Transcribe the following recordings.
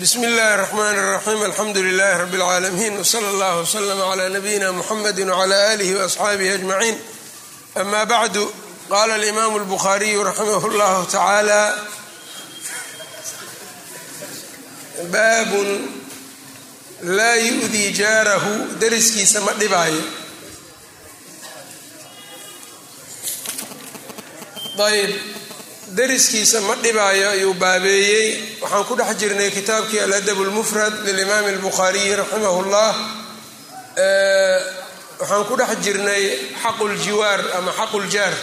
bsm اllahi الرحmn الرaxيm alxamdu لlh rb العaalamiin wslى اllah وslm عlى nabiyina mxamedi وعlى آlih وaصxaabihi أجmaعin ama bعdu qala اlimam الbkhariyu raximah اllah taعaalى baab laa yu'dii jaarahu dariskiisa ma dhibaayo ayb dariskiisa ma dhibaayo ayuu baabeeyey. Waxaan ku dhex jirnay kitaabkii aladab lmufrad lilimaami albukhaariyi raximahu llah waxaan ku dhex jirnay xaquljiwaar ama xaquljaar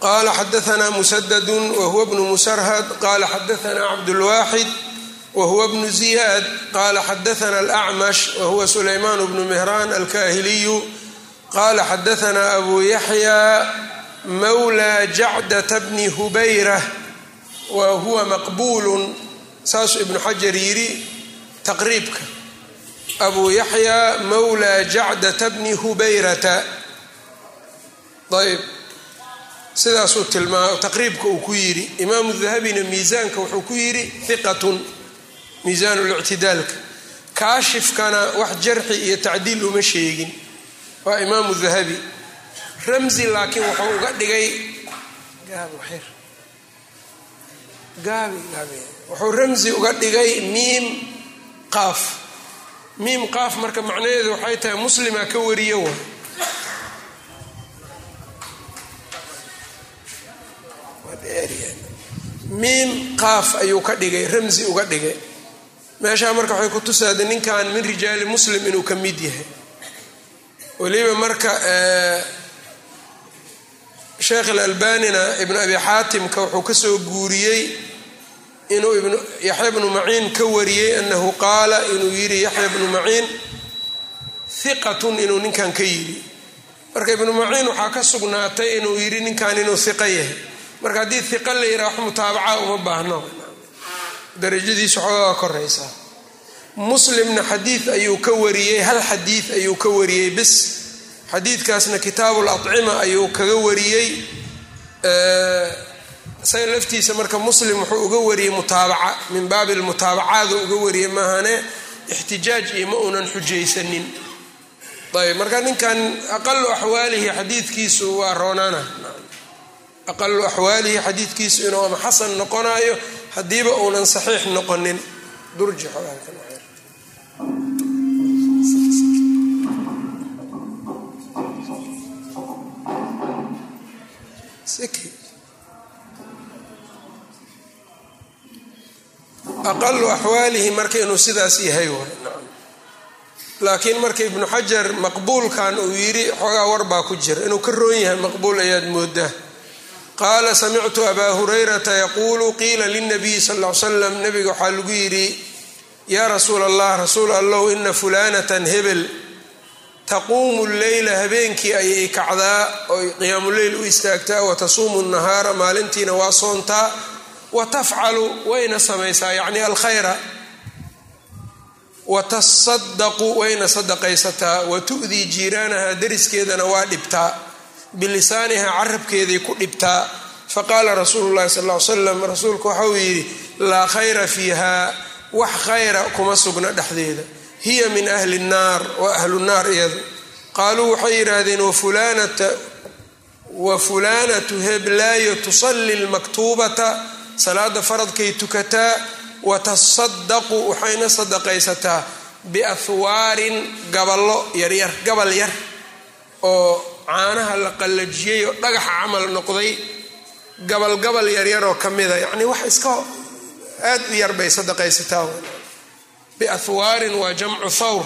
qala xadaanaa musadadun wahuwa bnu musarhad. Qala xadaanaa cabdulwaaxid wahuwa bnu ziyaad. Qala xadaana alacmash wahuwa sulaymaan bnu mihraan alkaahiliyu. Qala xadaanaa abu yaxya mawlى jacdata bni hubayra wa huwa maqbuulun saasuu ibnu xajar yidhi taqriibka abu yaxya mawlى jacdata bni hubayrata ayb sidaasuu tilmaama taqriibka uu ku yidhi imaamu dahabina miisaanka wuxuu ku yidhi hiqatun miisaan lictidaalka kaashifkana wax jarxi iyo tacdiil uma sheegin waa imaamu dahabi ramzi laakiin wuxuu uga dhigay wuxuu ramzi uga dhigay miim qaaf. Miim qaaf marka macnaheedu waxay tahay muslima ka wariyo wa. Miim qaaf ayuu ka dhigay ramzi uga dhigay. Meeshaa marka waxay ku tusaada ninkan min rijaali muslim inuu ka mid yahay. Weliba marka sheekh alalbanina ibnu abi xaatimka wuxuu ka soo guuriyey inuu yaxya bnu maciin ka wariyey anahu qaala inuu yidhi yaxya bnu maciin hiqatun inuu ninkan ka yidhi. Marka ibnu maciin waxaa ka sugnaatay inuu yidhi ninkan inuu hiqa yahay. Marka haddii hiqa la yidhaha wax mutaabaca uma baahno. Darajadiisu xoogaa koraysaa. Muslimna xadiid ayuu ka wariyey hal xadiid ayuu ka wariyey bis xadiidkaasna kitaabu lacima ayuu kaga wariyey isaga laftiisa marka muslim wuxuu uga wariyey mutaabaca min baabi lmutaabacaadu uga wariyey maahane ixtijaaj iyo ma uunan xujaysanin. Ayb marka ninkan aqalu axwaalihi xadiidkiisu waa roonaana. Aqalu axwaalihi xadiidkiisu inuu ama xasan noqonayo haddiiba uunan saxiix noqonin. Durji aqalu axwaalihi marka inuu sidaas yahay laakiin marka ibnu xajar maqbuulkan uu yidhi xoogaa warbaa ku jira. Inuu ka roon yahay maqbuul ayaad moodaa qaala samictu abaa hurayrata yaquulu qiila lilnabiyi sal l slam nabiga waxaa lagu yidhi yaa rasuul allah rasuul allow ina fulanatan hebel taquumu leyla habeenkii ayay kacdaa oy qiyaamuleyl u istaagtaa wa tasuumu nahaara maalintiina waa soontaa wa tafcalu wayna samaysaa yacni alkhayra. Wa tasadaqu wayna sadaqaysataa wa tu'dii jiiraanaha dariskeedana waa dhibtaa bilisaaniha carabkeeday ku dhibtaa. Faqaala rasuulu llahi sal l slam rasuulku waxauu yidhi laa khayra fiiha wax khayra kuma sugna dhexdeeda hiya min ahli nnaar waa ahlu naar iyadu. Qaaluu waxay yidhaahdeen wa fulaanatu heblaayo tusalli lmaktuubata salaada faradkay tukataa wa tasadaqu waxayna sadaqaysataa biahwaarin gaballo yaryar gabal yar oo caanaha la qallajiyey oo dhagaxa camal noqday gabalgabal yaryaroo ka mida. Yacnii wax iska aad u yar bay sadaqaysataa biahwaarin waa jamcu thawr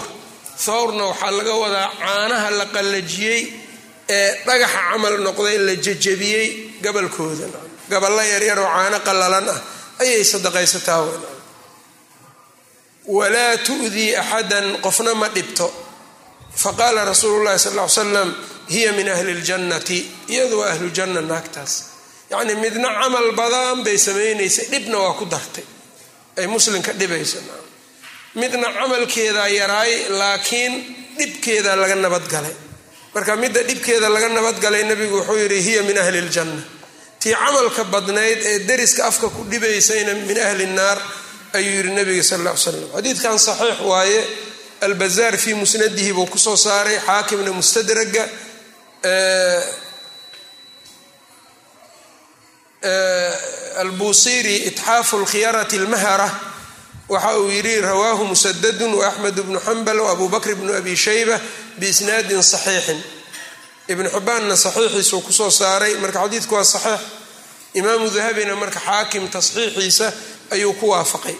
thawrna waxaa laga wadaa caanaha la qallajiyey ee dhagaxa camal noqday la jejebiyey gabalkooda. Gaballo yaryaroo caano qallalan ah ayay sadaqaysataa walaa tu'dii axadan qofna ma dhibto. Faqaala rasuulu llahi sal ly slam hiya min ahli ljannati iyadu waa ahlu janna naagtaas. Yacnii midna camal badan bay samaynaysay dhibna waa ku dartay. Ay muslimka dhibayso midna camalkeedaa yaraay laakiin dhibkeedaa laga nabadgalay marka midda dhibkeeda laga nabadgalay nebigu wuxuu yidhi hiya min ahli ljanna tii camalka badnayd ee deriska afka ku dhibaysayna min ahli naar ayuu yihi nabiga sal alla ly slam xadiidkan saxiix waaye albazaar fii musnadihi buu ku soo saaray xaakimna mustadraga albusiri itxaafu lkhiyarati almahara waxa uu yidhi rawaahu musadadun waaxmed bnu xambal waabu bakr bnu abi shayba biisnaadin saxiixin. Ibnu xibbaanna saxiixiisuu ku soo saaray marka xadiidku waa saxiix. Imaamu dahabina marka xaakim tasxiixiisa ayuu ku waafaqay.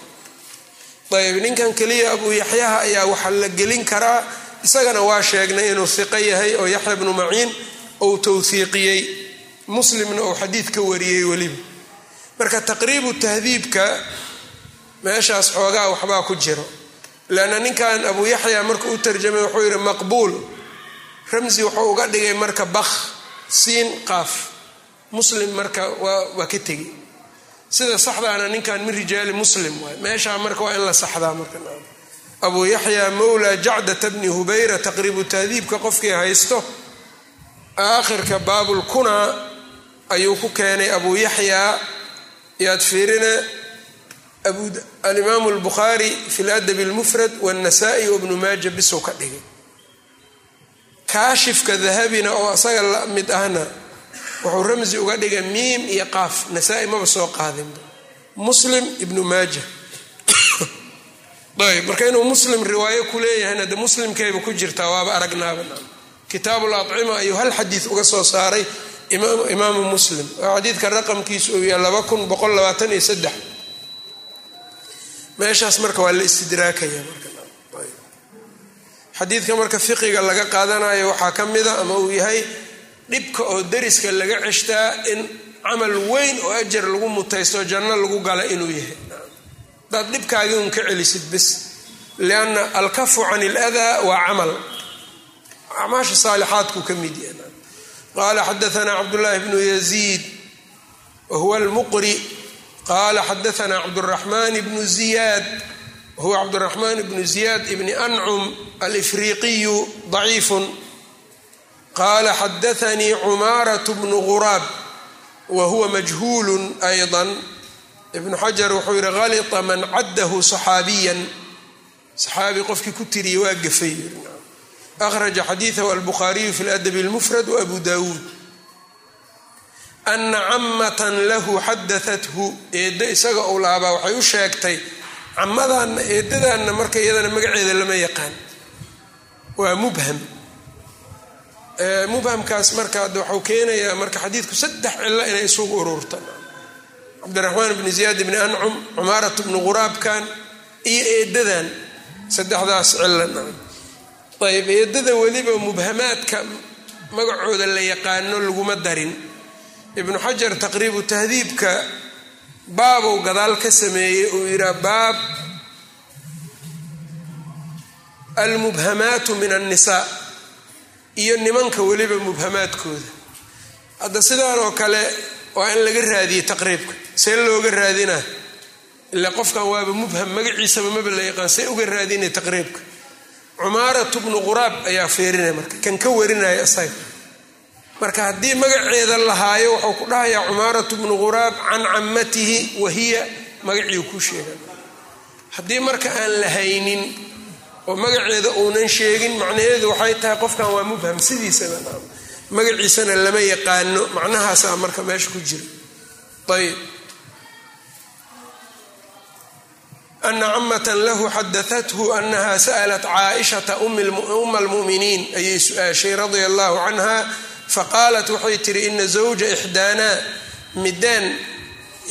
Ayb ninkan keliya abuu yaxyaha ayaa waxaa la gelin karaa isagana waa sheegnay inuu hiqo yahay oo yaxya bnu maciin ou towhiiqiyey muslimna uu xadiid ka wariyey weliba. Marka taqriibu tahdiibka meeshaas xoogaa waxbaa ku jiro. Leanna ninkan abuu yaxya marka u tarjamay wuxuu yidhi maqbuul. Ramsi wuxuu uga dhigay marka bakh siin qaaf. Muslim marka waa ka tegi. Sida saxdaana ninkan min rijaali muslim waay. Meeshaa marka waa in la saxdaa marka. Abuu yaxya mowla jacdata bni hubayra taqriibu tahdiibka qofkii haysto. Aakhirka baabulkunaa ayuu ku keenay abuu yaxyaa yaad fiirine alimaamu albukhaari fi ladabi almufrad wاnnasa'i wabnu maaja bisuu ka dhigay kaashifka dahabina oo asaga la mid ahna wuxuu ramsi uga dhigay miim iyo qaaf. Nasaa-i maba soo qaadinba muslim ibnu maaja ayb marka inuu muslim riwaayo ku leeyahayna de muslimkayba ku jirtaa waaba aragnaaba. Kitaabu lacima ayuu hal xadiid uga soo saaray imaamu muslim. Oo xadiidka raqamkiisu uu yahay laba kun boqol labaatan iyo saddex meeshaas marka waa la istidraakaya xadiidka marka fiqiga laga qaadanayo waxaa ka mida ama uu yahay dhibka oo dariska laga ceshtaa in camal weyn oo ajar lagu mutaysto janno lagu gala inuu yahay. Hadaad dhibkaagii un ka celisid bis lianna alkafu can iladaa waa camal. Acmaasha saalixaadku ka mid yahay. Qaala xadaanaa cabdullaahi bnu yaziid wa huwa almuqri qaala xadaanaa cabduraxmaan bnu ziyaad wahuwa cabduraxmaan bnu ziyaad ibni ancum alifriiqiyu daciifun qaala xadaanii cumaarat bnu guraab wa huwa majhuulu ayضa ibnu xajar wuxuu yihi halita man caddahu صaxaabiyan saxaabi qofkii ku tiriyey waa gafay akhraja xadiidahu albukhaariyu fi ladabi اlmufrad waabu dawuud ana camatan lahu xadaathu eeddo isaga ou laabaa waxay u sheegtay camadaanna eedadaanna marka iyadana magaceeda lama yaqaan. Waa mubham. Mubhamkaas marka waxau keenayaa marka xadiidku saddex cilo inay isugu ururta cabdiraxmaan bni ziyaad bni ancum cumaarat bni quraabkan iyo eedadan saddexdaas cilo ayb eedada weliba mubhamaadka magacooda la yaqaano laguma darin ibnu xajar taqriibu tahdiibka baabow gadaal ka sameeyey uu yidhaha baab almubhamaatu min annisaa iyo nimanka weliba mubhamaadkooda. Hadda sidaan oo kale waa in laga raadiyey taqriibka see looga raadinaa. Ilaa qofkan waaba mubham magaciisaba maba la yaqaan see uga raadinay taqriibka. Cumaaratu bnu quraab ayaa feerinaya marka kan ka warinaya isaga marka haddii magaceeda lahaayo wuxuu ku dhahayaa cumaaratu bnu quraab can cammatihi wahiya magacii ku sheegan haddii marka aan la haynin oo magaceeda uunan sheegin macnaheedu waxay tahay qofkan waa mubham sidiisaba magaciisana lama yaqaano macnahaasaa marka meesha ku jira. Ayb ana camatan lahu xadaathu anaha sa'lat caaishata uma almu'miniin ayay su'aashay radia allahu canha faqaalat waxay tihi ina zawja ixdaanaa midaan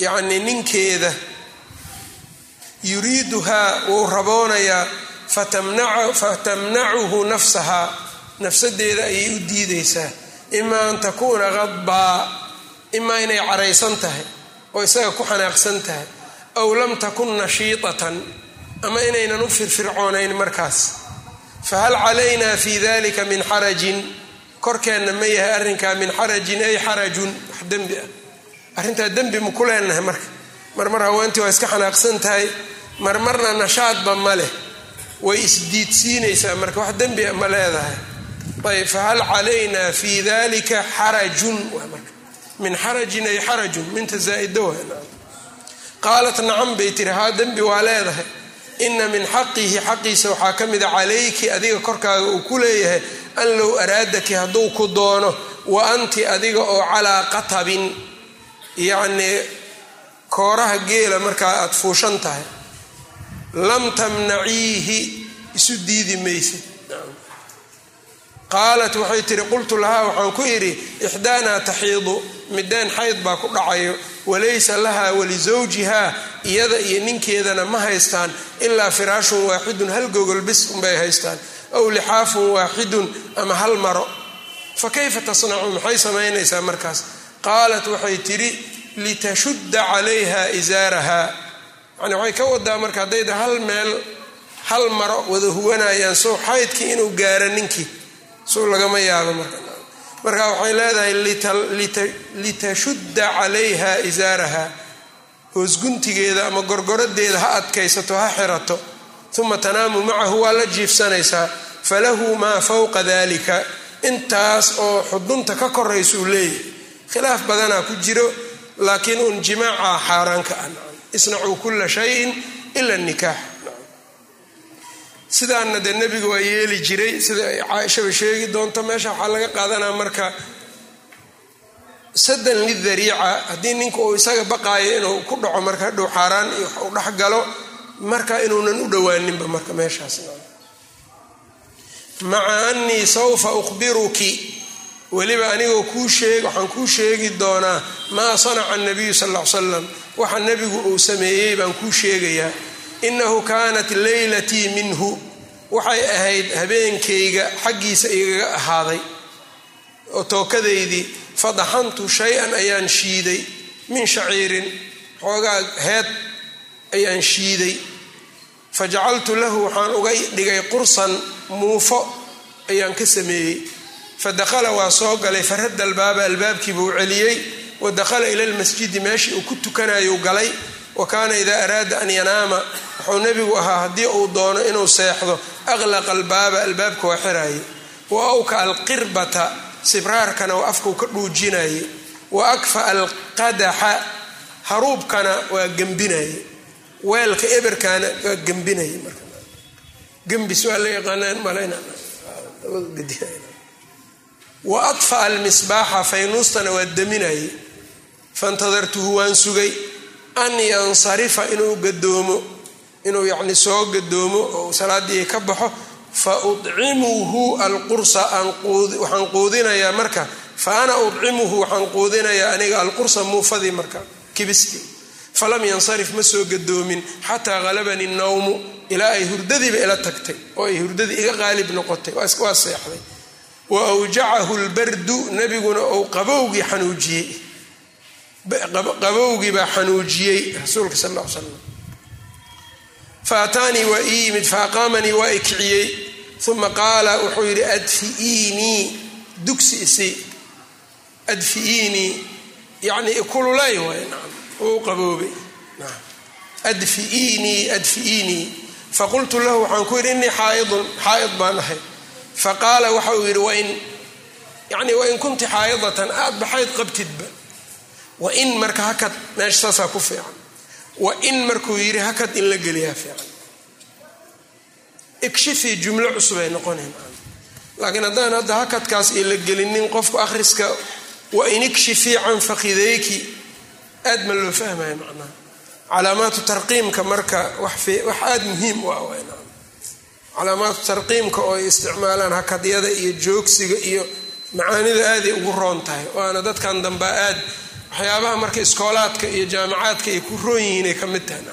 yacni ninkeeda yuriiduhaa wuu raboonayaa fatamnacuhu nafsahaa nafsadeeda ayay u diidaysaa. Imaa an takuuna qadbaa imaa inay caraysan tahay oo isaga ku xanaaqsan tahay. Aw lam takun nashiitatan ama inaynan u firfircoonayn markaas. Fahal calaynaa fi dalika min xarajin korkeenna ma yahay arrinkaa min xarajin ay xarajun. Wax dembi ah. Arrintaa dembi ma ku leenahay marka? Marmar haweentii waa iska xanaaqsan tahay. Marmarna nashaadba ma leh. Way isdiidsiinaysaa marka? Wax dembi a ma leedahay. Ayb fahal calaynaa fi dalika xarajun? Waa marka. Min xarajin ay xarajun. Minta zaa'ida qaalat nacam bay tiri. Haa dembi waa leedahay. Ina min xaqihi xaqiisa waxaa ka mida calayki adiga korkaaga uu ku leeyahay an low araadaki hadduu ku doono wa anti adiga oo calaa qatabin. Yacnii kooraha geela markaa aada fuushan tahay. Lam tamnaciihi isu diidi maysid. Qaalat waxay tihi qultu lahaa waxaan ku idhi ixdaanaa taxiidu mideen xayd baa ku dhacayo. Walaysa lahaa walisawjihaa iyada iyo ninkeedana ma haystaan ilaa firaashun waaxidun hal gogol bis unbay haystaan aw lixaafun waaxidun ama hal maro? Fa kayfa tasnacu maxay samaynaysaa markaas? Qaalat waxay tidhi litashudda calayha isaarahaa yani waxay ka wadaa marka haddayda hal meel hal maro wada huwanayaan sow xaydkii inuu gaaro ninkii. Sow lagama yaabo marka. Marka waxay leedahay litashudda calayha isaaraha hoosguntigeeda ama gorgoradeeda ha adkaysato ha xirato. Uma tanaamu macahu waa la jiifsanaysaa falahu maa fawqa dalika intaas oo xudunta ka koraysuu leeyahy khilaaf badanaa ku jiro laakiin un jimaaca xaaraanka ah. Isnacuu kula shayin ila nikaax. Sidaana dee nebiga waa yeeli jiray sida caaishaba sheegi doonto meesha waxaa laga qaadanaa marka sadan lidariica haddii ninka uu isaga baqaayo inuu ku dhaco marka hadhow xaaraan iyo wax u dhex galo marka inuunan u dhowaaninba marka meeshaas maca anii sawfa ukhbiruki. Weliba anigoo kuu sheeg waxaan kuu sheegi doonaa maa sanaca nabiyu sal ll slam waxa nebigu uu sameeyey baan kuu sheegayaa. Inahu kaanat leylatii minhu. Waxay ahayd habeenkayga xaggiisa igaga ahaaday. Oo tookadaydii fadaxantu shay-an ayaan shiiday. Min shaciirin xoogaa heed ayaan shiiday fajacaltu lahu waxaan uga dhigay qursan muufo ayaan ka sameeyey. fadakhala waa soo galay faradda albaaba albaabkiibuu celiyey wa dakhala ila lmasjidi meeshii uu ku tukanayu galay wa kaana idaa araada an yanaama wuxuu nebigu ahaa haddii uu doono inuu seexdo aqlaqa albaaba albaabka waa xiraaye wa awka alqirbata sibraarkana waa afkuu ka dhuujinaye wa akfa alqadaxa haruubkana waa gembinaye weelka eberkaana waa gembinaye margembis waa la yaqaanaan malayna wa adfa almisbaaxa faynuustana waa daminaye faintadartuhu waan sugay. An yansarifa inuu gadoomo inuu yacni soo gadoomo oo salaadii ka baxo fa udcimuhu alqursa waxaan quudinayaa marka. Fa ana udcimuhu waxaan quudinayaa aniga alqursa muufadii marka. Kibistii falam yansarif ma soo gadoomin xataa qalabani nawmu ilaa ay hurdadiiba ila tagtay oo ay hurdadii iga qaalib noqotay. Waa seexday. Wa awjacahu lbardu nebiguna ou qabowgii xanuujiyey. Qabowgii baa xanuujiyey rasuulka sal l slam fa waa ii yimid fa waa i kiciyey. Uma qaala wuxuu yidhi adfiiinii dugsi isi. Adfiiinii yani kululay waay naam wuu qaboobay adfiiinii adfiiinii faqultu lahu waxaan ku yidhi innii xaaidun xaa'id baan ahay. Faqaala waxa uu yidhi wain yani wain kunti xaa'idatan aad baxayd qabtidba. Wain marka hakad meesha saasaa ku fiican. Wain markuu yidhi hakad in la geliyaa fiican. Ikshifii jumlo cusubay noqonayn laakiin haddaan hadda hakadkaas iyo la gelinin qofku akhriska wain ikshifii can fakidayki aad ma loo fahmaya macnaha calaamaatu tarqiimka marka wax aada muhiim u ah calaamaatu tarqiimka oo ay isticmaalaan hakadyada iyo joogsiga iyo macaanida aaday ugu roon tahay waana dadkan damba aad waxyaabaha marka iskoolaadka iyo jaamacaadka ay ku roon yihiin ay ka mid tahay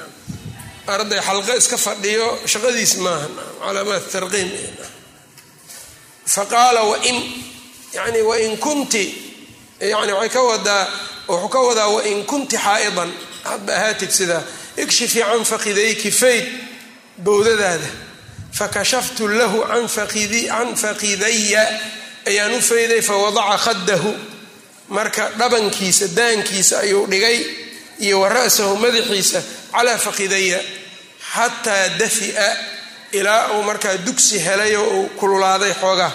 arday xalqo iska fadhiyo shaqadiis maaha calaamaat tarqiim fa qaala wain yani wain kunti yani waxay ka wadaa wuxuu ka wadaa wain kunti xaa'idan hadba ahaatid sidaa ikshifii can fakidayki fayd bowdadaada fakashaftu lahu can fakidaya ayaan u fayday fawadaca khadahu marka dhabankiisa daankiisa ayuu dhigay iyo wa ra'sahu madaxiisa calaa fakidaya xataa dafi'a ilaa uu markaa dugsi helay oo uu kululaaday xoogaa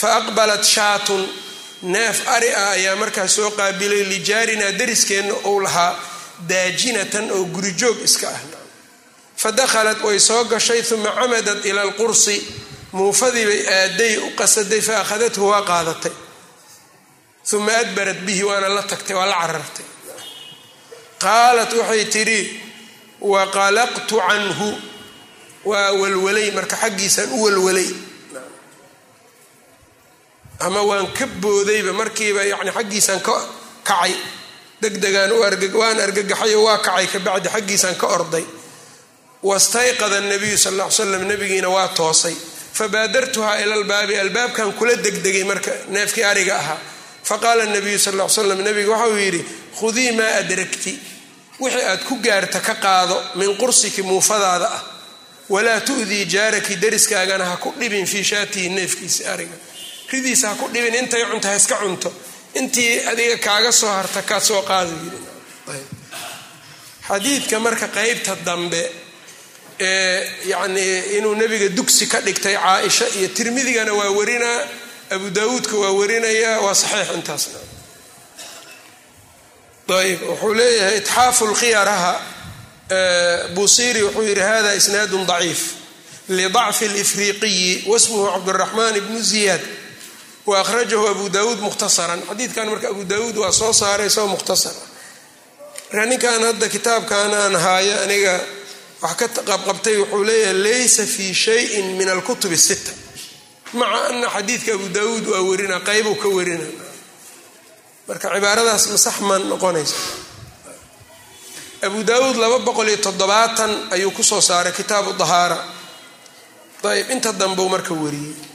fa aqbalat shaatun neef ari ah ayaa markaa soo qaabilay lijaarinaa dariskeenna uu lahaa daajinatan oo gurijoog iska ah. Fa dakhalat way soo gashay uma camadat ila alqursi. Muufadii bay aaday u qasaday fa akhadathu waa qaadatay. Uma adbarat bihi waana la tagtay waa la carartay. Qaalat waxay tidhi waqalaqtu canhu. Waa walwalay marka xaggiisaan u walwalay ama waan ka boodayba markiiba yani xaggiisaan ka kacay. Degdegaan waan argagaxayo waa kacay kabacdi xaggiisaan ka orday. Wastayqada nabiyu sal l slam nabigiina waa toosay. Fabaadartuhaa ila lbaabi albaabkan kula degdegay marka neefkii ariga ahaa. Faqaala nabiyu sal l slam nabiga waxauu yidhi khudii maa adragti wixii aad ku gaarta ka qaado min qursiki muufadaada ah. Walaa tu'dii jaaraki dariskaagana ha ku dhibin fii shaatihi neefkiisa ariga ridiisa ha ku dhibin intay cunta ha iska cunto. Intii adiga kaaga soo harta kaa soo qaada xadiidka marka qeybta dambe ee yacnii inuu nebiga dugsi ka dhigtay caaisha iyo tirmidigana waa warinaa abu daawuudka waa warinayaa waa saxiix intaasna ayb wuxuu leeyahay itxaafu lkhiyaraha buusiri wuxuu yidhi hada isnaadun daciif lidacfi lifriqiyi wasmuhu cabdiraxmaan ibnu ziyaad wa abu daawuud mukhtasaran xadiidkan marka abu daawuud waa soo saaray soo mukhtasara marka ninkan hadda kitaabkan aan haayo aniga wax ka qabqabtay wuxuu leeyahay laysa fii shayin min alkutub sita maca ana xadiidka abu daawuud waa werina qeybuu ka werina marka cibaaradaas masax maan noqonaysa abu daawuud laba boqol iyo toddobaatan ayuu ku soo saaray kitaabu dahaara ayb inta dambeu marka wariyey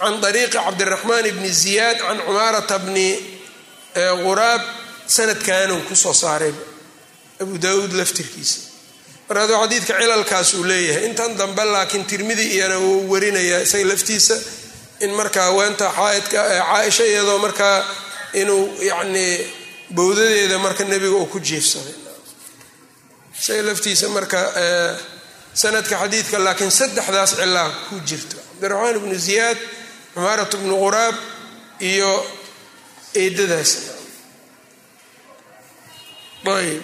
can ariiqi cabdiraxmaan bni ziyaad can cumaarata bni quraab sanadkanuu ku soo saaray abu daawuud laftirkiisa mar hadduu xadiidka cilalkaas uu leeyahay intan dambe laakiin tirmidi iyana wuu warinayaa isaga laftiisa in marka haweenta xaaidka caaisha iyadoo markaa inuu yacnii bowdadeeda marka nebiga uu ku jiifsaday isaga laftiisa marka sanadka xadiidka laakiin saddexdaas cilaa ku jirto cabdiraxmaan ibnu ziyaad cumaarat bnu quraab iyo eedadaas. Ayb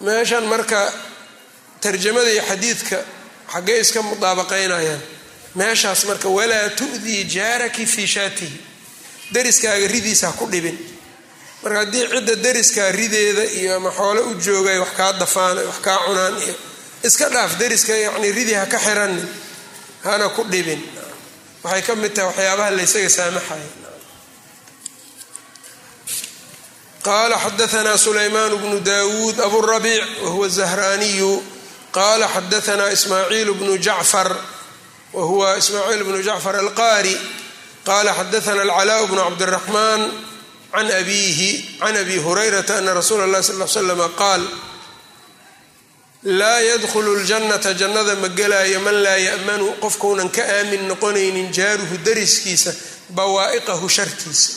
meeshan marka tarjamada iyo xadiidka xaggee iska mudaabaqaynayaan meeshaas marka walaa tu'dii jaaraki fii shaatihi. Dariskaaga ridiisa ha ku dhibin. Marka haddii cidda dariskaa rideeda iyo ama xoole u joogay wax kaa dafaan wax kaa cunaan iyo iska dhaaf dariska yacni ridi ha ka xiranin hana ku dhibin waxay ka mid tahay waxyaabaha laysaga saamaxaya qala xadaana sulaymaan bnu dawuud aburabiic wahuwa zahraaniyu. Qala xadaana ismaaciil bnu jacfar wahuwa ismaaciil bnu jacfar alqaari. Qala xadaana alcalaa bnu cabdiraxmaan can abiihi can abi hurayrata ana rasuula اllahi sal l slama qaal laa yadkhulu ljannata jannada ma gelaayo man laa ya'manu qofkaunan ka aamin noqonaynin jaaruhu dariskiisa bawaa'iqahu shartiisa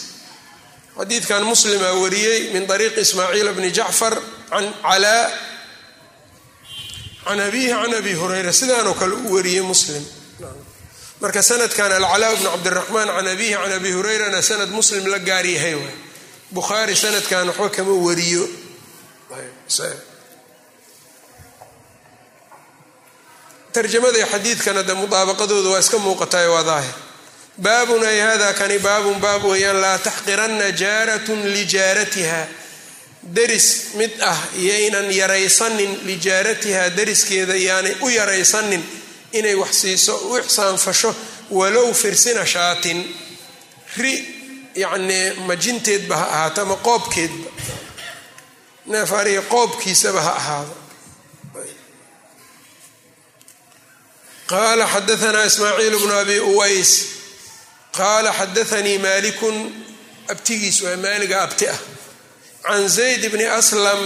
xadiidkan muslimaa wariyey min ariiqi ismaaciil bni jacfar can calaa can abiihi can abi hurayra sidaanoo kale u wariyey muslim. Marka sanadkan alcalaa bnu cabdiraxmaan can abiihi can abi hurayrana sanad muslim la gaar yahay waay. Bukhaari sanadkan waxba kama wariyo tarjamada iyo xadiidkana de mudaabaqadooda waa iska muuqataay waa daahir. Baabun ay hada kani baabun baab weeyaan laa taxqiranna jaaratun lijaaratiha. Deris mid ah yaynan yaraysanin lijaaratiha deriskeeda yaanay u yaraysanin inay wax siiso u ixsaanfasho walow firsina shaatin. Ri yacnii majinteedba ha ahaato ama qoobkeedba. Neef ariga qoobkiisaba ha ahaado qaala xadaanaa ismaaciil bnu abi uways qaala xadaanii maalikun abtigiis waa maaliga abti ah can zayd bni aslam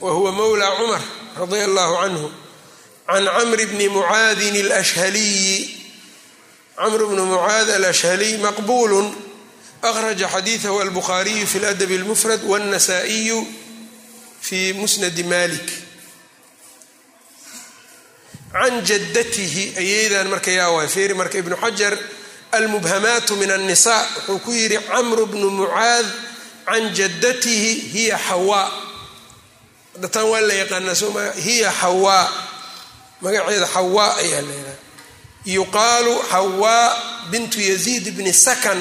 wa huwa mowla cumar radia allahu canhu can camri bni mucaadin alashhaliyi camr bni mucaad alashhaliy maqbuulu akhraja xadiidahu albukhaariyu fi ladab اlmufrad wاnnasa'iyu fi musnadi malik can jaddatihi ayeydan marka yaa waay feeri marka ibnu xajar almubhamaatu min annisa wuxuu ku yidhi camru bnu mucaad can jaddatihi hiya xawaa dataan waa la yaqaanaa soma hiya xawaa magaceeda xawaa ayaa la yidhaha yuqaalu xawaa bintu yaziid bni sakan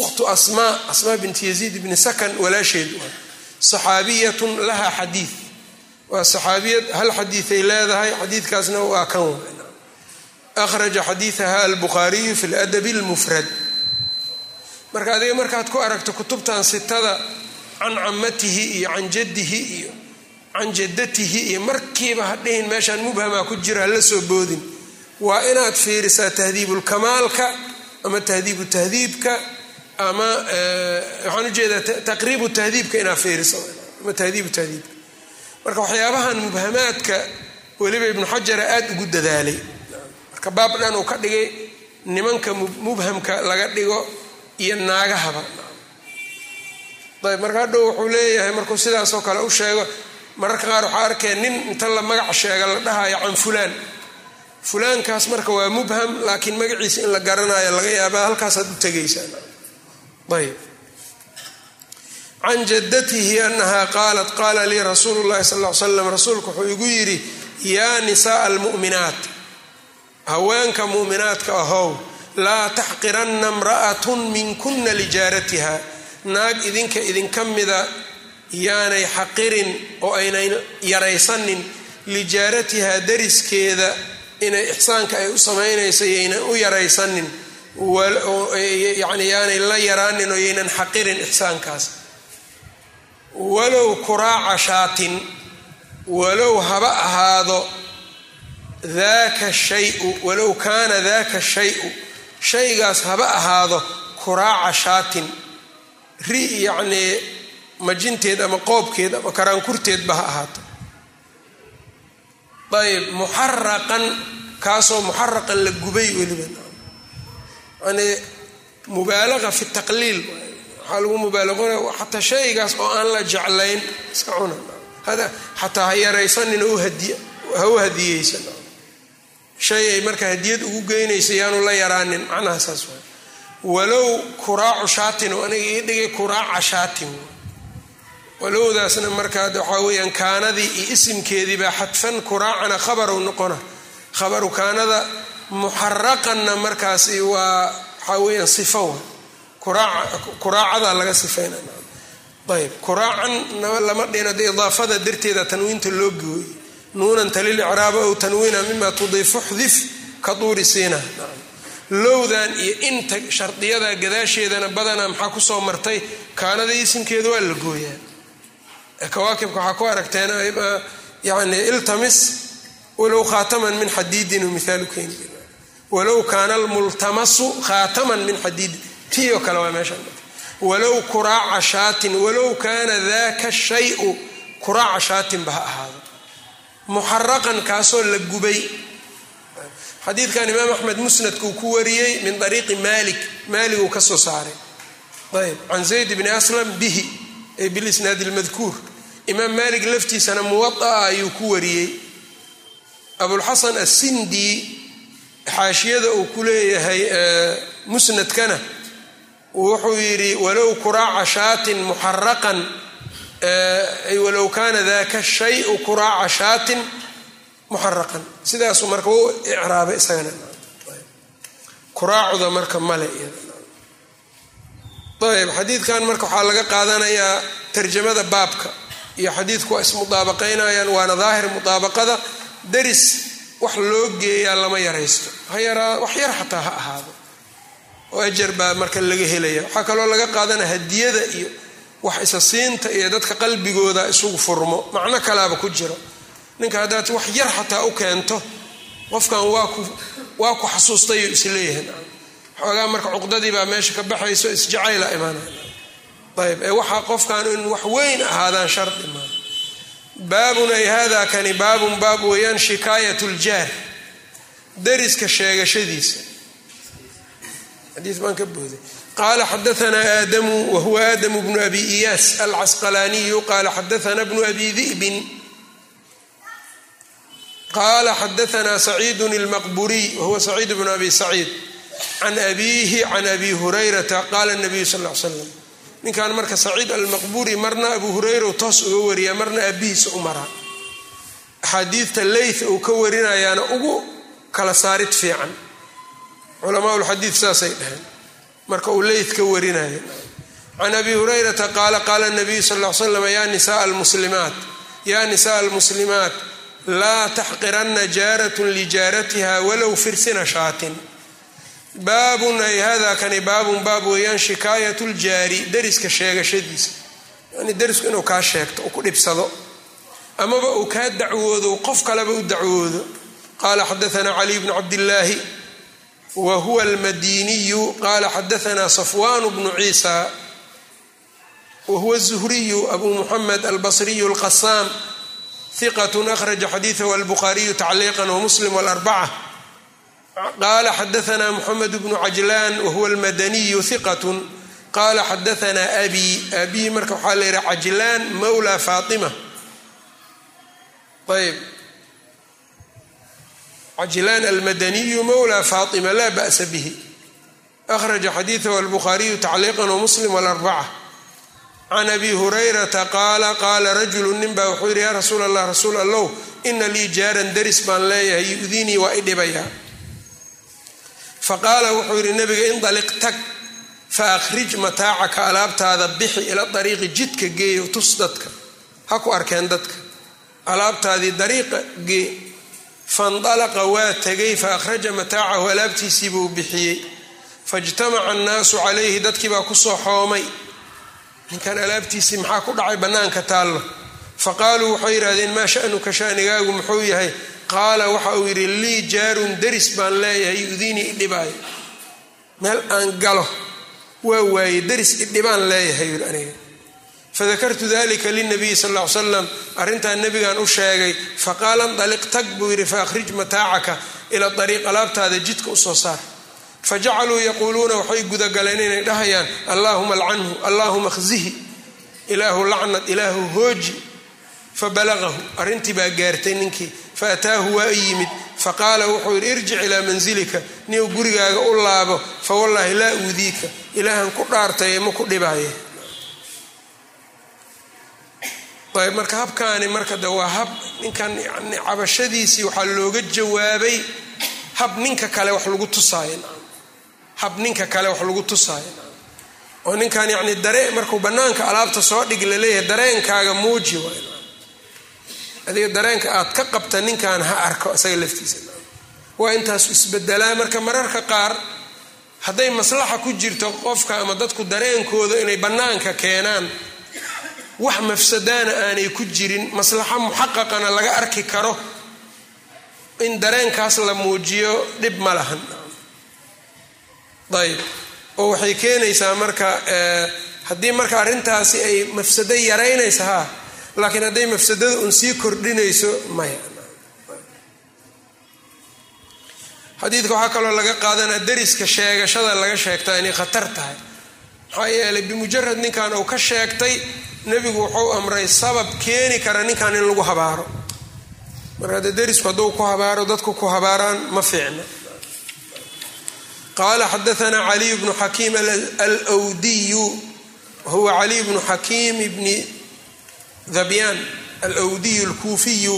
ukhtu asmaa asmaa bintu yaziid bni sakan walaasheed saxaabiyatun laha xadiid waa saxaabiyad hal xadiiday leedahay xadiidkaasna waa kan akhraja xadiidaha albukhaariyu fi ladabi اlmufrad marka adiga markaad ku aragto kutubtan sitada can camatihi iyo can jaddihi iyo can jaddatihi iyo markiiba hadhihin meeshaan mubhamaa ku jira hala soo boodin. Waa inaad fiirisaa tahdiibulkamaalka ama tahdiibu tahdiibka ama waxaan u jeedaa taqriibu tahdiibka inaad fiiriso. Ama tahdiibu tahdiibka marka waxyaabahan mubhamaadka weliba ibnu xajara aada ugu dadaalay. Marka baab dhan uu ka dhigay nimanka mubhamka laga dhigo iyo naagahaba. Ayb marka hadhow wuxuu leeyahay markuu sidaasoo kale u sheego mararka qaar waxaa arkeen nin inta la magac sheega la dhahayo can fulaan. Fulaankaas marka waa mubham laakiin magaciisa in la garanayo laga yaabaa halkaasaad u tegaysaan ayb can jaddatihi anaha qaalat qaala lii rasuulu llahi sal l slam rasuulku wuxuu igu yidhi yaa nisaaa almu'minaat haweenka mu'minaadka ahow laa taxqiranna imra'atun minkuna lijaaratiha naag idinka idinka mida yaanay xaqirin oo aynan yaraysanin lijaaratihaa dariskeeda inay ixsaanka ay u samaynayso yaynan u yaraysanin yani yaanay la yaraanin oo yaynan xaqirin ixsaankaas walow kuraaca shaatin walow haba ahaado daaka shayu walow kaana daaka shayu shaygaas haba ahaado kuraaca shaatin ri yacnii majinteed ama qoobkeed ama karaankurteedba ha ahaato. Ayb muxaraqan kaasoo muxaraqan la gubay weliba yani mubaalaqa fi taqliil waxaa lagu mubaalaqona xataa shaygaas oo aan la jeclayn. Iska cuna. Xataa ha yaraysanin ha u hadiyeysan shay ay marka hadiyad ugu geynaysa yaanu la yaraanin. Macnaha saas waay. Walow kuraacu shaatin oo aniga ii dhigay kuraaca shaatin. Walowdaasna markaa waxaa weyaan kaanadii iyo isimkeediibaa xadfan kuraacana khabaru noqona. Khabaru kaanada muxaraqanna markaasi waa waxaa weyaan sifa wa kuraacadaa laga sifayna ayb kuraacan lama dhino de idaafada darteeda tanwiinta loo gooyey. Nuunan talil icraaba ow tanwiina mima tudiifu xdif ka duuri siina lowdan iyo inta shardiyada gadaasheedana badanaa maxaa ku soo martay? Kaanada isimkeeda waa la gooyaa. Kawaakibka waxaa ku aragteen yani iltamis walow khaataman min xadiidin mihaalu keeni walow kaana almultamasu khaataman min xadiidin tii oo kale waa meesha. Walow kuraaca shaatin walow kaana daka shayu kuraaca shaatinba ha ahaado. Muxaraqan kaasoo la gubay. Xadiidkan imaam axmed musnadkuu ku wariyey min ariiqi malik maaliguu ka soo saaray. Ayb can zayd bni aslam bihi ay bilisnaadi lmadkuur imaam malik laftiisana muwaaa ayuu ku wariyey. Abulxasan assindi xaashiyada uu ku leeyahay musnadkana wuxuu yidhi walow kuraaca shaatin muxaraqan walow kaana daka shayu kuraaca shaatin muxaraqan. Sidaasuu marka u icraabay isagana. Kuraacuda marka male ayb xadiidkan marka waxaa laga qaadanayaa tarjamada baabka iyo xadiidku ismudaabaqaynayaan waana daahir mudaabaqada. Daris wax loo geeyaa lama yaraysto. Wax yar xataa ha ahaado oo ajar baa marka laga helaya. Waxaa kaloo laga qaadanaya hadiyada iyo wax isa siinta iyo dadka qalbigooda isugu furmo. Macno kalaaba ku jiro. Ninka haddaad wax yar xataa u keento qofkan waa ku xasuustayuu is leeyahay xoogaa marka cuqdadii baa meesha ka baxayso isjacayla imaanay ayb ee waxaa qofkan in wax weyn ahaadaan shardi maa baabun ay hada kani baabun baab weeyaan shikaayat ljaar dariska sheegashadiisa xadii baan ka booday. Qala xadaanaa aadamu wahuwa aadamu bnu abi iyaas alcasqalaaniyu qala xadaana bnu abi di'bin qala xadaanaa saciidun ilmaqburiy wahuwa saciid bnu abi saciid. Can abiihi can abi hurayrata qaala nabiyu sal l slam ninkan marka saciid almaqburi marna abu hureyra toos uga wariyaa marna aabihiisa u maraa. Axaadiidta leyth uu ka warinayaana ugu kala saarid fiican culamaa lxadiid saasay dhaheen. Marka uu leyth ka warinaya can abi hurayrata qaala qaala nabiyu sal l slam ya nisaa almuslimaat ya nisaءa almuslimaat laa taxqiranna jaaratun lijaaratiha walow firsina shaatin. Baabun ay hada kani baabun baab weeyaan shikaayat ljaari dariska sheegashadiisa. Yani darisku inuu kaa sheegto uu ku dhibsado. Amaba uu kaa dacwoodo qof kaleba u dacwoodo. Qaala xadaanaa caliy bnu cabdillaahi wa huwa almadiniyu qaala xadaanaa safwaan bnu ciisa wa huwa zuhriyu abu muxamed albasriyu alqasaam hiqat akhraja xadiidahu albukhaariyu tacliiqa wamuslim wlarbaca qaala xadaanaa muxamed bnu cajlaan wahuwa almadaniyu hiqatun qaala xadaanaa abi abi marka waxaa la yihi cajlaan mawla faatima. Ayb cajlaan almadaniyu mawla faatima laa ba'sa bihi akhraja xadiidahu albukhaariyu tacliiqa wamuslim wاlarbaca can abi hurayrata qaala qaala rajulu nin baa wuxuu yidhi yaa rasuul allah rasuul allow ina lii jaaran daris baan leeyahay yu-dinii waa i dhibayaa faqaala wuxuu yidhi nabiga indaliq tag fa akhrij mataacaka alaabtaada bixi ila dariiqi jidka geeyo tus dadka ha arkeen dadka alaabtaadii dariiqa gee faindalaqa waa tegay fa akhraja mataacahu alaabtiisiibuu bixiyey faijtamaca annaasu calayhi dadkii baa ku soo xoomay ninkan alaabtiisii maxaa ku dhacay bannaanka taallo fa qaaluu waxay yidhahdeen maa sha'nuka shanigaagu muxuu yahay qaala waxa uu yidhi lii jaarun daris baan leeyahay yudiinii idhibaayo meel aan galo waa waaye daris idhibaan leeyahay yidhi aniga fadakartu dalika linabiyi sal ly slam arrintaa nebigan u sheegay faqaala ndaliq tag buu yidhi faakhrij mataacaka ila ariiq alaabtaada jidka u soo saar fajacaluu yaquuluuna waxay gudagaleen inay dhahayaan allaahuma alcanhu allaahuma khzihi ilaahu lacnad ilaahu hooji fabalagahu arrintii baa gaartay ninkii faataahu waa yimid faqaala wuxuu yidhi irjic ilaa mansilika niu gurigaaga u laabo fawallaahi laa uudiika ilaahan ku dhaartaye ma ku dhibaaye ayb marka habkaani marka de waa hab ninkan yani cabashadiisii waxaa looga jawaabay hab ninka kale wax lagu tusaayo. Hab ninka kale wax lagu tusaayo. Oo ninkan yani daree markuu bannaanka alaabta soo dhig la leeyahay dareenkaaga muuji adiga dareenka aad ka qabta ninkan ha arko isaga laftiisa. Waa intaasu isbedelaa marka mararka qaar hadday maslaxa ku jirto qofka ama dadku dareenkooda inay bannaanka keenaan wax mafsadaana aanay ku jirin maslaxo muxaqaqana laga arki karo. In dareenkaas la muujiyo dhib ma lahan. Ayb oo waxay keenaysaa marka haddii marka arrintaasi ay mafsado yaraynaysa ha laakiin hadday mafsadada un sii kordhinayso maya xadiidka waxaa kaloo laga qaadanaa dariska sheegashada laga sheegtaa inay khatar tahay. Maxaa yeelay bimujarad ninkan uu ka sheegtay nebigu wuxuu amray sabab keeni kara ninkan in lagu habaaro. Marka dee darisku hadduu ku habaaro dadku ku habaaraan ma fiicna. Qaala xadaanaa caliy bnu xakiim alwdiyu wahuwa caliy bnu xakiim bni dhabyaan alwdiyu alkuufiyu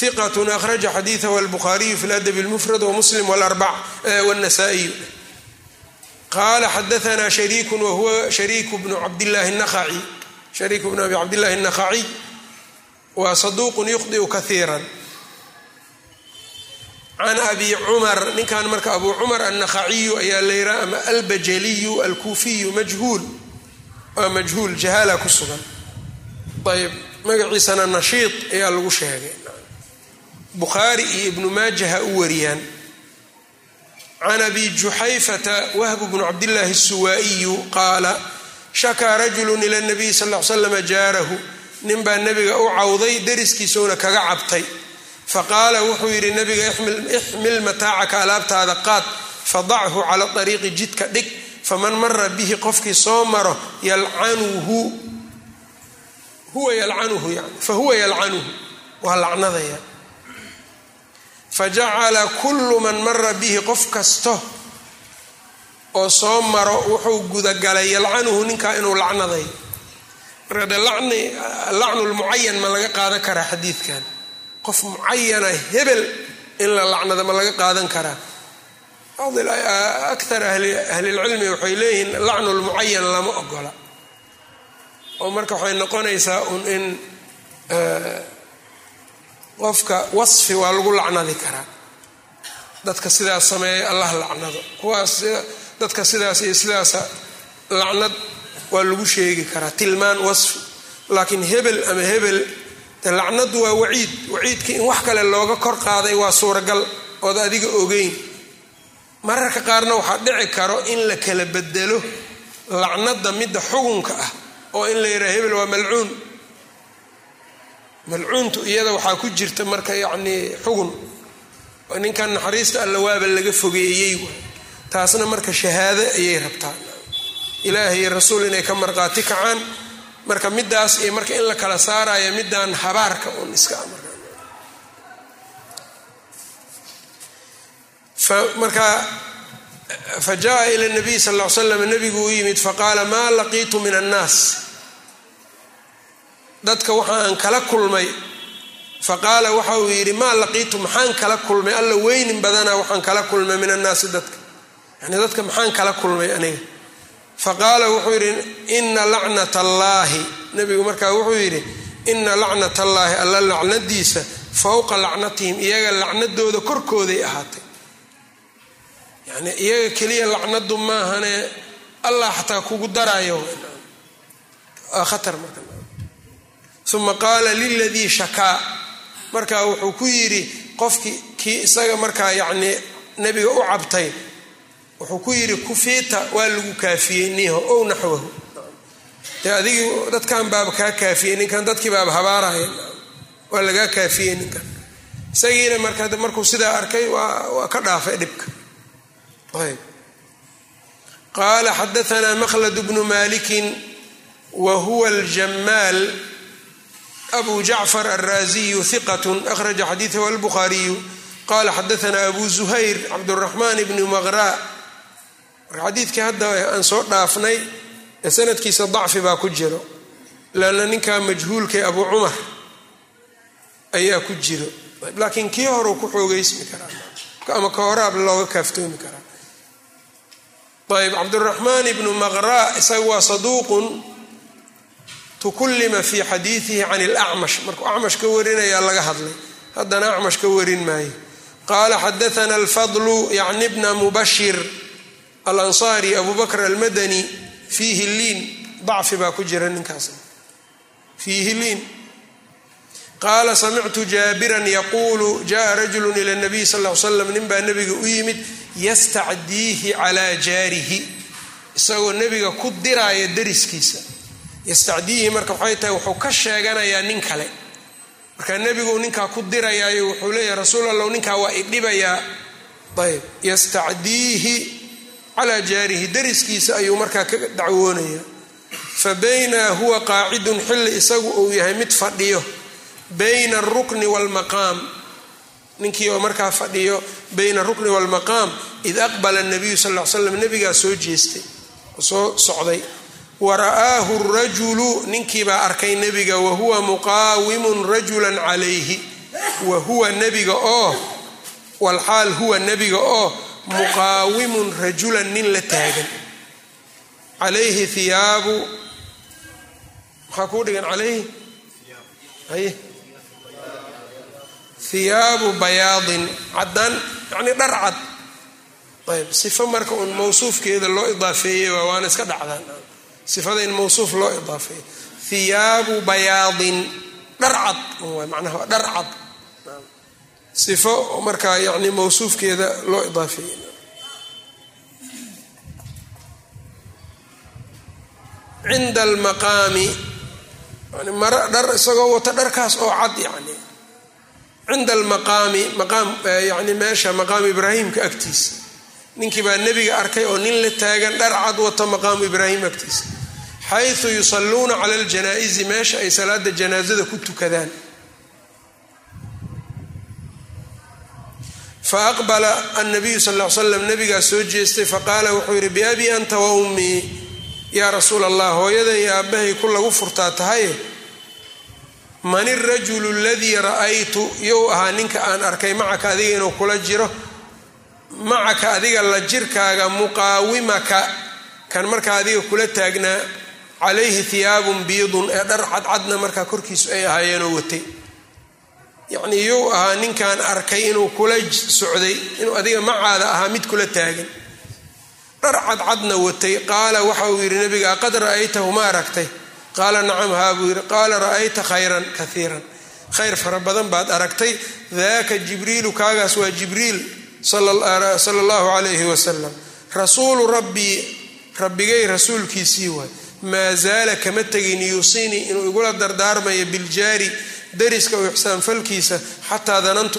hiqat akhraja xadiidahu albukhaariyu fi ladabi lmufrad wamuslim wاnasaa'iyu qaala xadaanaa shariiku wahuwa shariiku bnu cabdillahi naqaci shariiku bnu abi cabdillahi الnaqaciy waa saduuqun yukhdiu kaiira can abi cumar ninkan marka abu cumar annaqaciyu ayaa la yiraa ama albajaliyu alkuufiyu majhuul waa majhuul jahaala ku sugan ayb magaciisana nashiid ayaa lagu sheegay bukhaari iyo ibnu maajaha u wariyaan can abi juxayfata wahbu bnu cabdillaahi الsuwaa'iyu qaala shakaa rajulu ila nabiyi sal l slama jaarahu. Nin baa nebiga u cawday dariskiisuuna kaga cabtay. Faqaala wuxuu yidhi nabiga ixmil mataacaka alaabtaada qaad fadachu cala ariiqi jidka dhig faman mara bihi qofkii soo maro yalcanuhu. Huwa yalcanuhu yani fahuwa yalcanuhu waa lacnadaya. Fajacala kullu man mara bihi qof kasto oo soo maro wuxuu gudagalay yalcanuhu ninkaa inuu lacnaday. Marka de lacnulmucayan ma laga qaadan karaa xadiidkan. Qof mucayana hebel in la lacnado ma laga qaadan karaa. Akar ahlilcilmi waxay leeyihiin lacnulmucayan lama ogola. Oo marka waxay noqonaysaa un in qofka wasfi waa lagu lacnadi karaa. Dadka sidaas sameeya allah lacnado. Kuwaas dadka sidaas iyo sidaasa lacnad waa lagu sheegi karaa tilmaan wasfi laakiin hebel ama hebel de lacnadu waa waciid. Waciidkii in wax kale looga kor qaaday waa suuragal ood adiga ogeyn. Mararka qaarna waxaa dhici karo in la kala bedelo lacnada midda xugunka ah oo in la yidhaha hebel waa malcuun. Malcuuntu iyada waxaa ku jirta marka yacnii xugun. Ninkan naxariista alla waaba laga fogeeyey taasna marka shahaado ayay rabtaa. Ilaahay rasuul inay ka marqaati kacaan marka midaas iyo marka in la kala saarayo midaan habaarka un iska marka fa jaa ila nabiy sal l slam nabigu u yimid faqaala maa laqiitu min annaas? Dadka waxa aan kala kulmay faqaala waxa uu yidhi maa laqiitu maxaan kala kulmay? Alla weynin badana waxaan kala kulmay min annaasi dadka yani dadka maxaan kala kulmay aniga? Faqaala wuxuu yidhi ina lacnat allaahi nabigu markaa wuxuu yidhi ina lacnat allaahi alla lacnadiisa fowqa lacnatihim iyaga lacnadooda korkooday ahaatay. Yani iyaga keliya lacnadu maahane allah xataa kugu darayo khatar marka. Uma qaala liladii shakaa. Markaa wuxuu ku yidhi qofkii kii isaga markaa yacnii nebiga u cabtay wuxuu ku yidhi kufiita waa lagu kaafiyey niho ow naxwahu dee adigi dadkan baaba kaa kaafiyey ninkan dadkii baaba habaaraya waa lagaa kaafiyey ninkan. Isagiina marka markuu sidaa arkay waa ka dhaafay dhibka. Ayb. Qaala xadaanaa makhlad bnu malikin wa huwa aljamaal abu jacfar alraasiyu hiqat akhraja xadiidahu albukhaariyu qala xadaanaa abu zuhayr cabduraxmaan bni maqra marka xadiidkii hadda aan soo dhaafnay sanadkiisa dacfi baa ku jiro lanna ninkaa majhuulkay abu cumar ayaa ku jiro. Laakiin kii horeu ku xoogeysmi karaa ama ka horaab looga kaaftoomi karaa. Ayb cabduraxmaan ibnu maqra isaga waa saduuqun tukullima fi xadiidihi can ilacmash markuu acmash ka warinayaa laga hadlay. Haddana acmash ka warin maayo. Qaala xadaana alfadlu yacni bna mubashir alansaari abu bakr almadani fiihi liin dacfi baa ku jira ninkaas fiihi liin qaala samictu jaabiran yaquulu jaءa rajulu ila nabiy sal l slam nin baa nebiga u yimid yastacdiihi calaa jaarihi. Isagoo nebiga ku diraaya dariskiisa yastacdiihi marka waxay tahay wuxuu ka sheeganayaa nin kale. Marka nebigu ninkaa ku dirayaayo wuxuu leeyahay rasuul allow ninkaa waa idhibayaa ayb yastacdiihi calaa jaarihi dariskiisa ayuu markaa ka dacwoonaya fa bayna huwa qaacidun xilli isagu uu yahay mid fadhiyo bayna alrukni waalmaqaam ninkii oo markaa fadhiyo bayna arukni waalmaqaam id aqbala nabiyu sal l slam nebigaa soo jeestay oo soo socday. Wa ra'aahu rajulu ninkiibaa arkay nebiga wa huwa muqaawimun rajulan calayhi. Wa huwa nebiga oo walxaal huwa nebiga oo muqaawimun rajulan nin la taagan calayhi hiyaabu maxaa kuu dhigan calayhi haye hiyaabu bayaadin caddaan yacnii dhar cad ayb sifo marka uun mawsuufkeeda loo idaafeeyey waa waana iska dhacdaan sifada in mawsuuf loo idaafeeyo hiyaabu bayaadin dhar cad macnaha dhar cad sifo markaa yacni mawsuufkeeda loo idaafeeyey cinda almaqaami mara dhar isagoo wata dharkaas oo cad yani. Cinda almaqaami maqaam yani meesha maqaamu ibraahimka agtiisa ninkii baa nebiga arkay oo nin la taagan dhar cad wata maqaamu ibraahim agtiisa xayثu yusaluuna cala اljanaa'izi meesha ay salaada janaazada ku tukadaan. Fa aqbala annabiyu sal l slam nabigaa soo jeestay faqaala wuxuu yidhi biabii anta wa ummii yaa rasuul allah hooyaday iyo aabbahay ku lagu furtaa tahaye man irajulu aladii ra'aytu you ahaa ninka aan arkay macaka adiga inuu kula jiro? Macaka adiga la jirkaaga muqaawimaka kan markaa adiga kula taagnaa calayhi hiyaabun biidun ee dhar cadcadna markaa korkiisu ay ahaayeenoo watay. Yacnii yuu ahaa ninkaan arkay inuu kula socday inuu adiga macaada ahaa mid kula taagan dhar cadcadna watay. Qaala waxa uu yidhi nabiga aqad ra'aytahu ma aragtay? Qaala nacam haa buu yidhi. Qaala ra'ayta khayran kaiiran khayr fara badan baad aragtay. Daaka jibriilu kaagaas waa jibriil sala allahu calayhi wasalam rasuulu rabbii rabbigay rasuulkiisii waay. Maa zaala kama tegin yuusinii inuu igula dardaarmayo biljaari dariska u ixsaanfalkiisa xataa danantu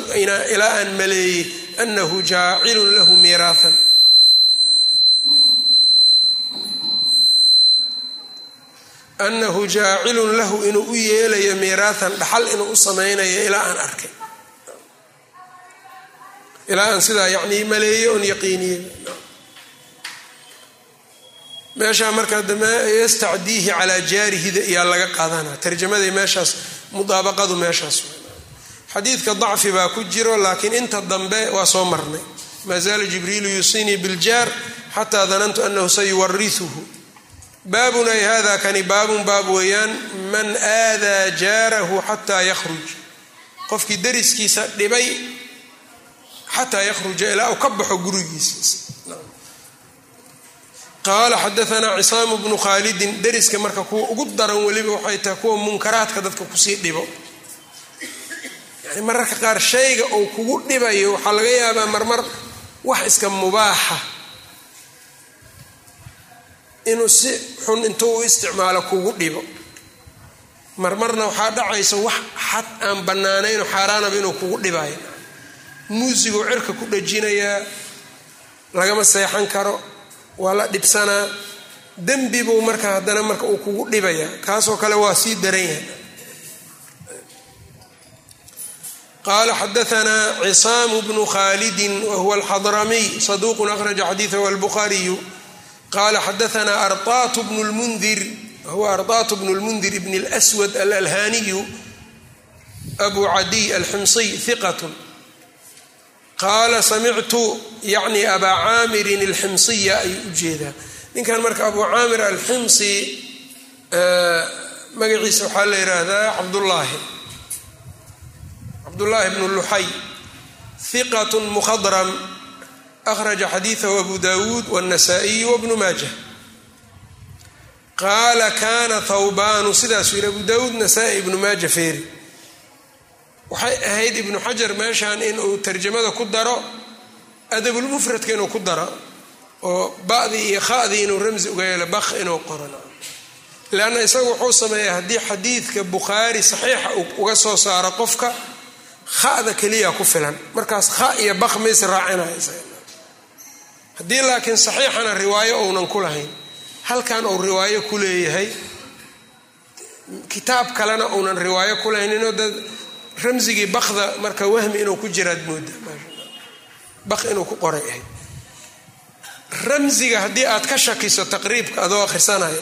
ilaa aan maleeyey annahu jaacilun lahu miiraaan annahu jaacilun lahu inuu u yeelayo miiraathan dhaxal inuu u samaynayo ilaa aan arkay. Ilaa aan sidaa yacnii maleeyo oon yaqiiniyey meeshaa markaa dame yastacdiihi calaa jaarihida iyaa laga qaadanaa tarjamaday meeshaas mudaabaqadu meeshaas xadiidka dacfi baa ku jiro laakiin inta dambe waa soo marnay. Maa zaala jibriilu yusinii biljaar xataa danantu annahu sayuwarisuhu baabun ay hada kani baabun baab weeyaan man aadaa jaarahu xataa yakhruj. Qofkii dariskiisa dhibay xataa yakhruja ilaa uu ka baxo gurigiisa. Qaala xadaanaa cisaamu bnu khaalidin dariska marka kuwa ugu daran weliba waxay tahay kuwa munkaraadka dadka ku sii dhibo. Yani mararka qaar shayga uu kugu dhibayo waxaa laga yaabaa marmar wax iska mubaaxa inuu si xun intuu u isticmaalo kugu dhibo. Marmarna waxaa dhacaysa wax xad aan bannaanayn oo xaaraanaba inuu kugu dhibayo muusiguu cirka ku dhajinayaa lagama seexan karo waa la dhibsanaa dembi buu marka haddana marka uu kugu dhibayaa kaasoo kale waa sii daran yahay qaala xadaanaa cisaamu bnu khaalidin wahuwa alxadramiy saduuqun akhraja xadiidahu albukhaariyu qaala xadaanaa araatu bnu lmundir huwa araatu bnu lmundir ibn lswad alalhaniyu abu cadiy alximsiy iqat qaala samictu yacni abaa caamirin alximsiya ayuu u ninkan marka abu caamir alximsi magaciisa waxaa la yidhaahdaa cabdullaahi cabdullaahi bnu luxay iqatun mukhadram akhraja xadiidahu abu dawuud wاnasaa'iy wabnu maaja qaala kana thawbaanu sidaasuu yidhi abu dawuud nasaa-i ibnu maaja feeri waxay ahayd ibnu xajar meeshan inuu tarjamada ku daro adabulmufradka inuu ku daro oo ba'dii iyo khadii inuu ramsi uga yeelo bakh inuu qoran leanna isagu wuxuu sameeyaa haddii xadiidka bukhaari saxiixa uga soo saaro qofka khada keliya ku filan markaas kha iyo bakh mays raacinaya haddii laakiin saxiixana riwaayo ounan ku lahayn halkan uu riwaayo ku leeyahay kitaab kalena uunan riwaayo ku lahaynino dad ramsigii bakda marka wahmi inuu ku jiraad mooda bak inuu ku qoray ahayd. Ramsiga haddii aad ka shakiso taqriibka adoo akhrisanaya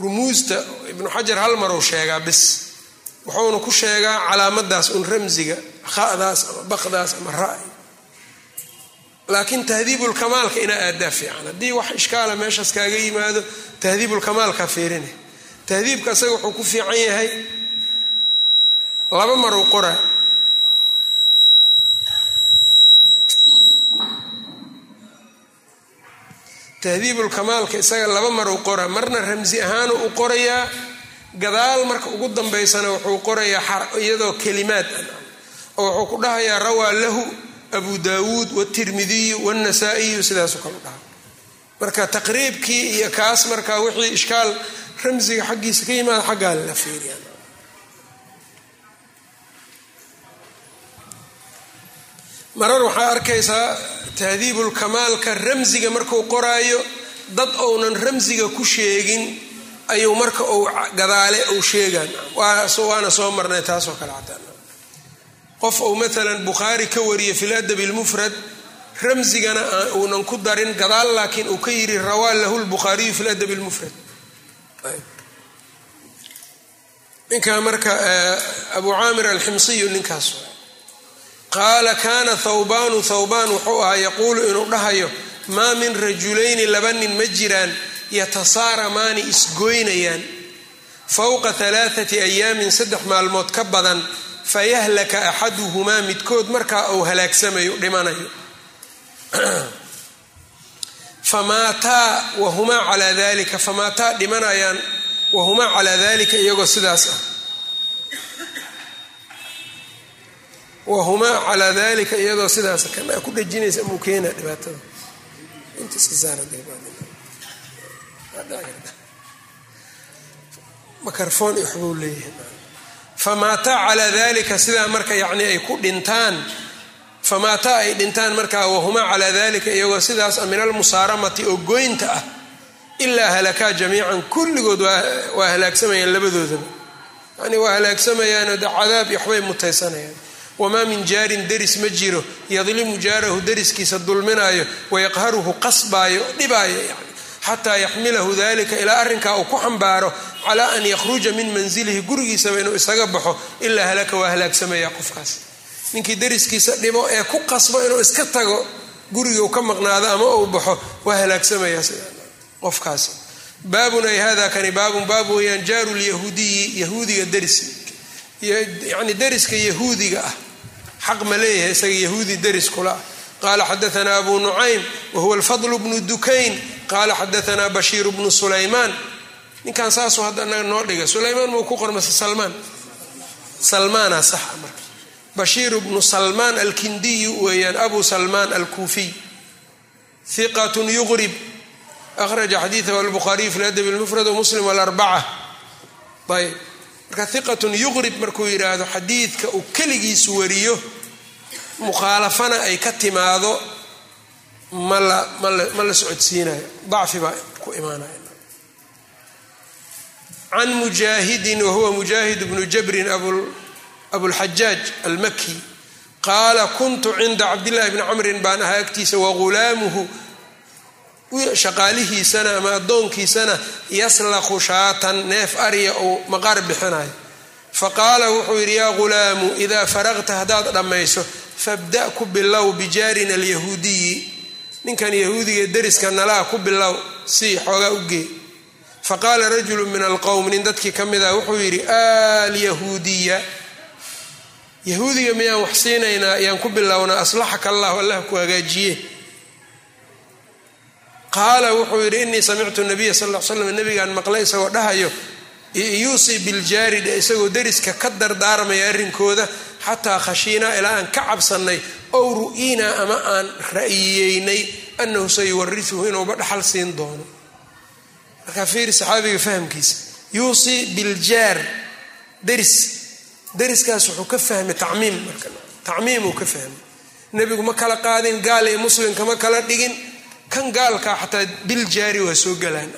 rumuusta ibnu xajar hal maruu sheegaa bis. Wuxuuna ku sheegaa calaamadaas un ramsiga khadaas ama bakdaas ama ra- laakiin tahdiibulkamaalka inaa aadaa fiican. Haddii wax ishkaala meeshaas kaaga yimaado tahdiibulkamaalka fiirine. Tahdiibka isaga wuxuu ku fiican yahay laba maruu qora. Tahdiibulkamaalka isaga laba maruu qora marna ramsi ahaanu u qorayaa gadaal marka ugu dambaysana wuxuu qorayaa iyadoo kelimaad oo wuxuu ku dhahayaa rawaa lahu abu daawuud wtirmidiyu wاnasaa'iyu sidaasu kale dhaha marka taqriibkii iyo kaas marka wixii ishkaal ramsiga xaggiisa ka yimaada xaggaa la fiiriya marar waxaa arkaysaa tahdiibulkamaalka ramsiga marku qoraayo dad ounan ramsiga ku sheegin ayuu marka uu gadaale uu sheegaan waana soo marnay taasoo kale cataan qof uu maalan bukhaari ka wariye fi ladabi اlmufrad ramsigana uunan ku darin gadaal laakiin uu ka yidhi rawaa lahu lbukhaariyu fi ladabi اlmufrad ninkaa marka abu caamir alximsiyu ninkaas qaala kana thawbaanu thawbaan wuxuu ahaa yaquulu inuu dhahayo maa min rajulayni laba nin ma jiraan yatasaaramaani isgoynayaan fowqa alaaati ayaamin saddex maalmood ka badan fayahlaka axaduhumaa midkood markaa uu halaagsamayo dhimanayo famaataa wahumaa calaa dalika famaataa dhimanayaan wahumaa calaa dalika iyagoo sidaas ah wahumaa calaa dalika iyadoo sidaas kanaa ku dhejinaysa muu keena dhibaatada iyo waxbuu leeyahay famaataa calaa dalika sidaa marka yacni ay ku dhintaan famaataa ay dhintaan markaa wahumaa calaa dalika iyagoo sidaas min almusaaramati oo goynta ah ilaa halakaa jamiican kulligood waa halaagsamayaan labadoodaba. Yani waa halaagsamayaan de cadaab waxbay mutaysanayaan. Wamaa min jaarin deris ma jiro yadlimu jaarahu deriskiisa dulminaayo wayaqharuhu qasbaayo dhibaayo yani xataa yaxmilahu dalika ilaa arrinkaa uu ku xambaaro calaa an yakhruja min manzilihi gurigiisaba inuu isaga baxo ilaa halaka waa halaagsamaya qofkaas. Ninkii deriskiisa dhibo ee ku qasbo inuu iska tago gurigii uu ka maqnaado ama uu baxo waa halaagsamaya qofkaas. Baabun ay hada kani baabun baab weyaan jaaru lyahuudiyi yahuudiga deris yani deriska yahuudiga ah. Xaq ma leeyahay isaga yahuudi deris kula ah. Qala xadaana abu nucaym wahuwa alfadl bnu dukayn qala xadaana bashiir bnu sulaymaan ninkan saasuu hadda naga noo dhiga sulaymaan muu ku qormase salmaan salmaana saxa marka bashiir bnu salmaan alkindiyu weeyaan abu salmaan alkuufiy hiqat yuqrib akhraja xadiidahu albukhaariyu fi ladabi lmufrad wmuslim alarbaca ayb marka hiqatun yuqrib markuu yidhaahdo xadiidka uu keligiisu wariyo mukhaalafana ay ka timaado ma la socodsiinayo dacfi baa ku imaanaya can mujaahidin wahuwa mujaahid bnu jabrin abulxajaaj almaki qaala kuntu cinda cabdillahi bni camrin baan ahaa agtiisa wagulaamuhu shaqaalihiisana ama addoonkiisana yaslaqu shaatan neef arya uu maqaar bixinayo faqaala wuxuu yidhi yaa gulaamu idaa faraqta haddaad dhammayso fabda ku bilow bijaarina alyahuudiyi ninkan yahuudiga deriska nalaa ku bilow si xoogaa u gee. Faqaala rajulu min alqowm nin dadkii ka mid ah wuxuu yidhi alyahuudiya yahuudiga miyaan wax siinaynaa ayaan ku bilownaa aslaxaka allahu allah ku hagaajiye. Qaala wuxuu yidhi inii samictu nabiya sal l slam nabigaan maqlay isagoo dhahayo yuusii biljaari dhe isagoo deriska ka dardaarmaya arrinkooda xataa khashiinaa ilaa aan ka cabsannay ow ru'iinaa ama aan ra'yiyeynay annahu sayuwarisuhu inuuba dhaxal siin doono. Markaa fiiri saxaabiga fahamkiisa yuusii biljaar deris. Deriskaas wuxuu ka fahmay tacmiim marka tacmiimuu ka fahmay. Nebigu ma kala qaadin gaal iyo muslimka ma kala dhigin kan gaalkaa xataa biljaari waa soo galaan.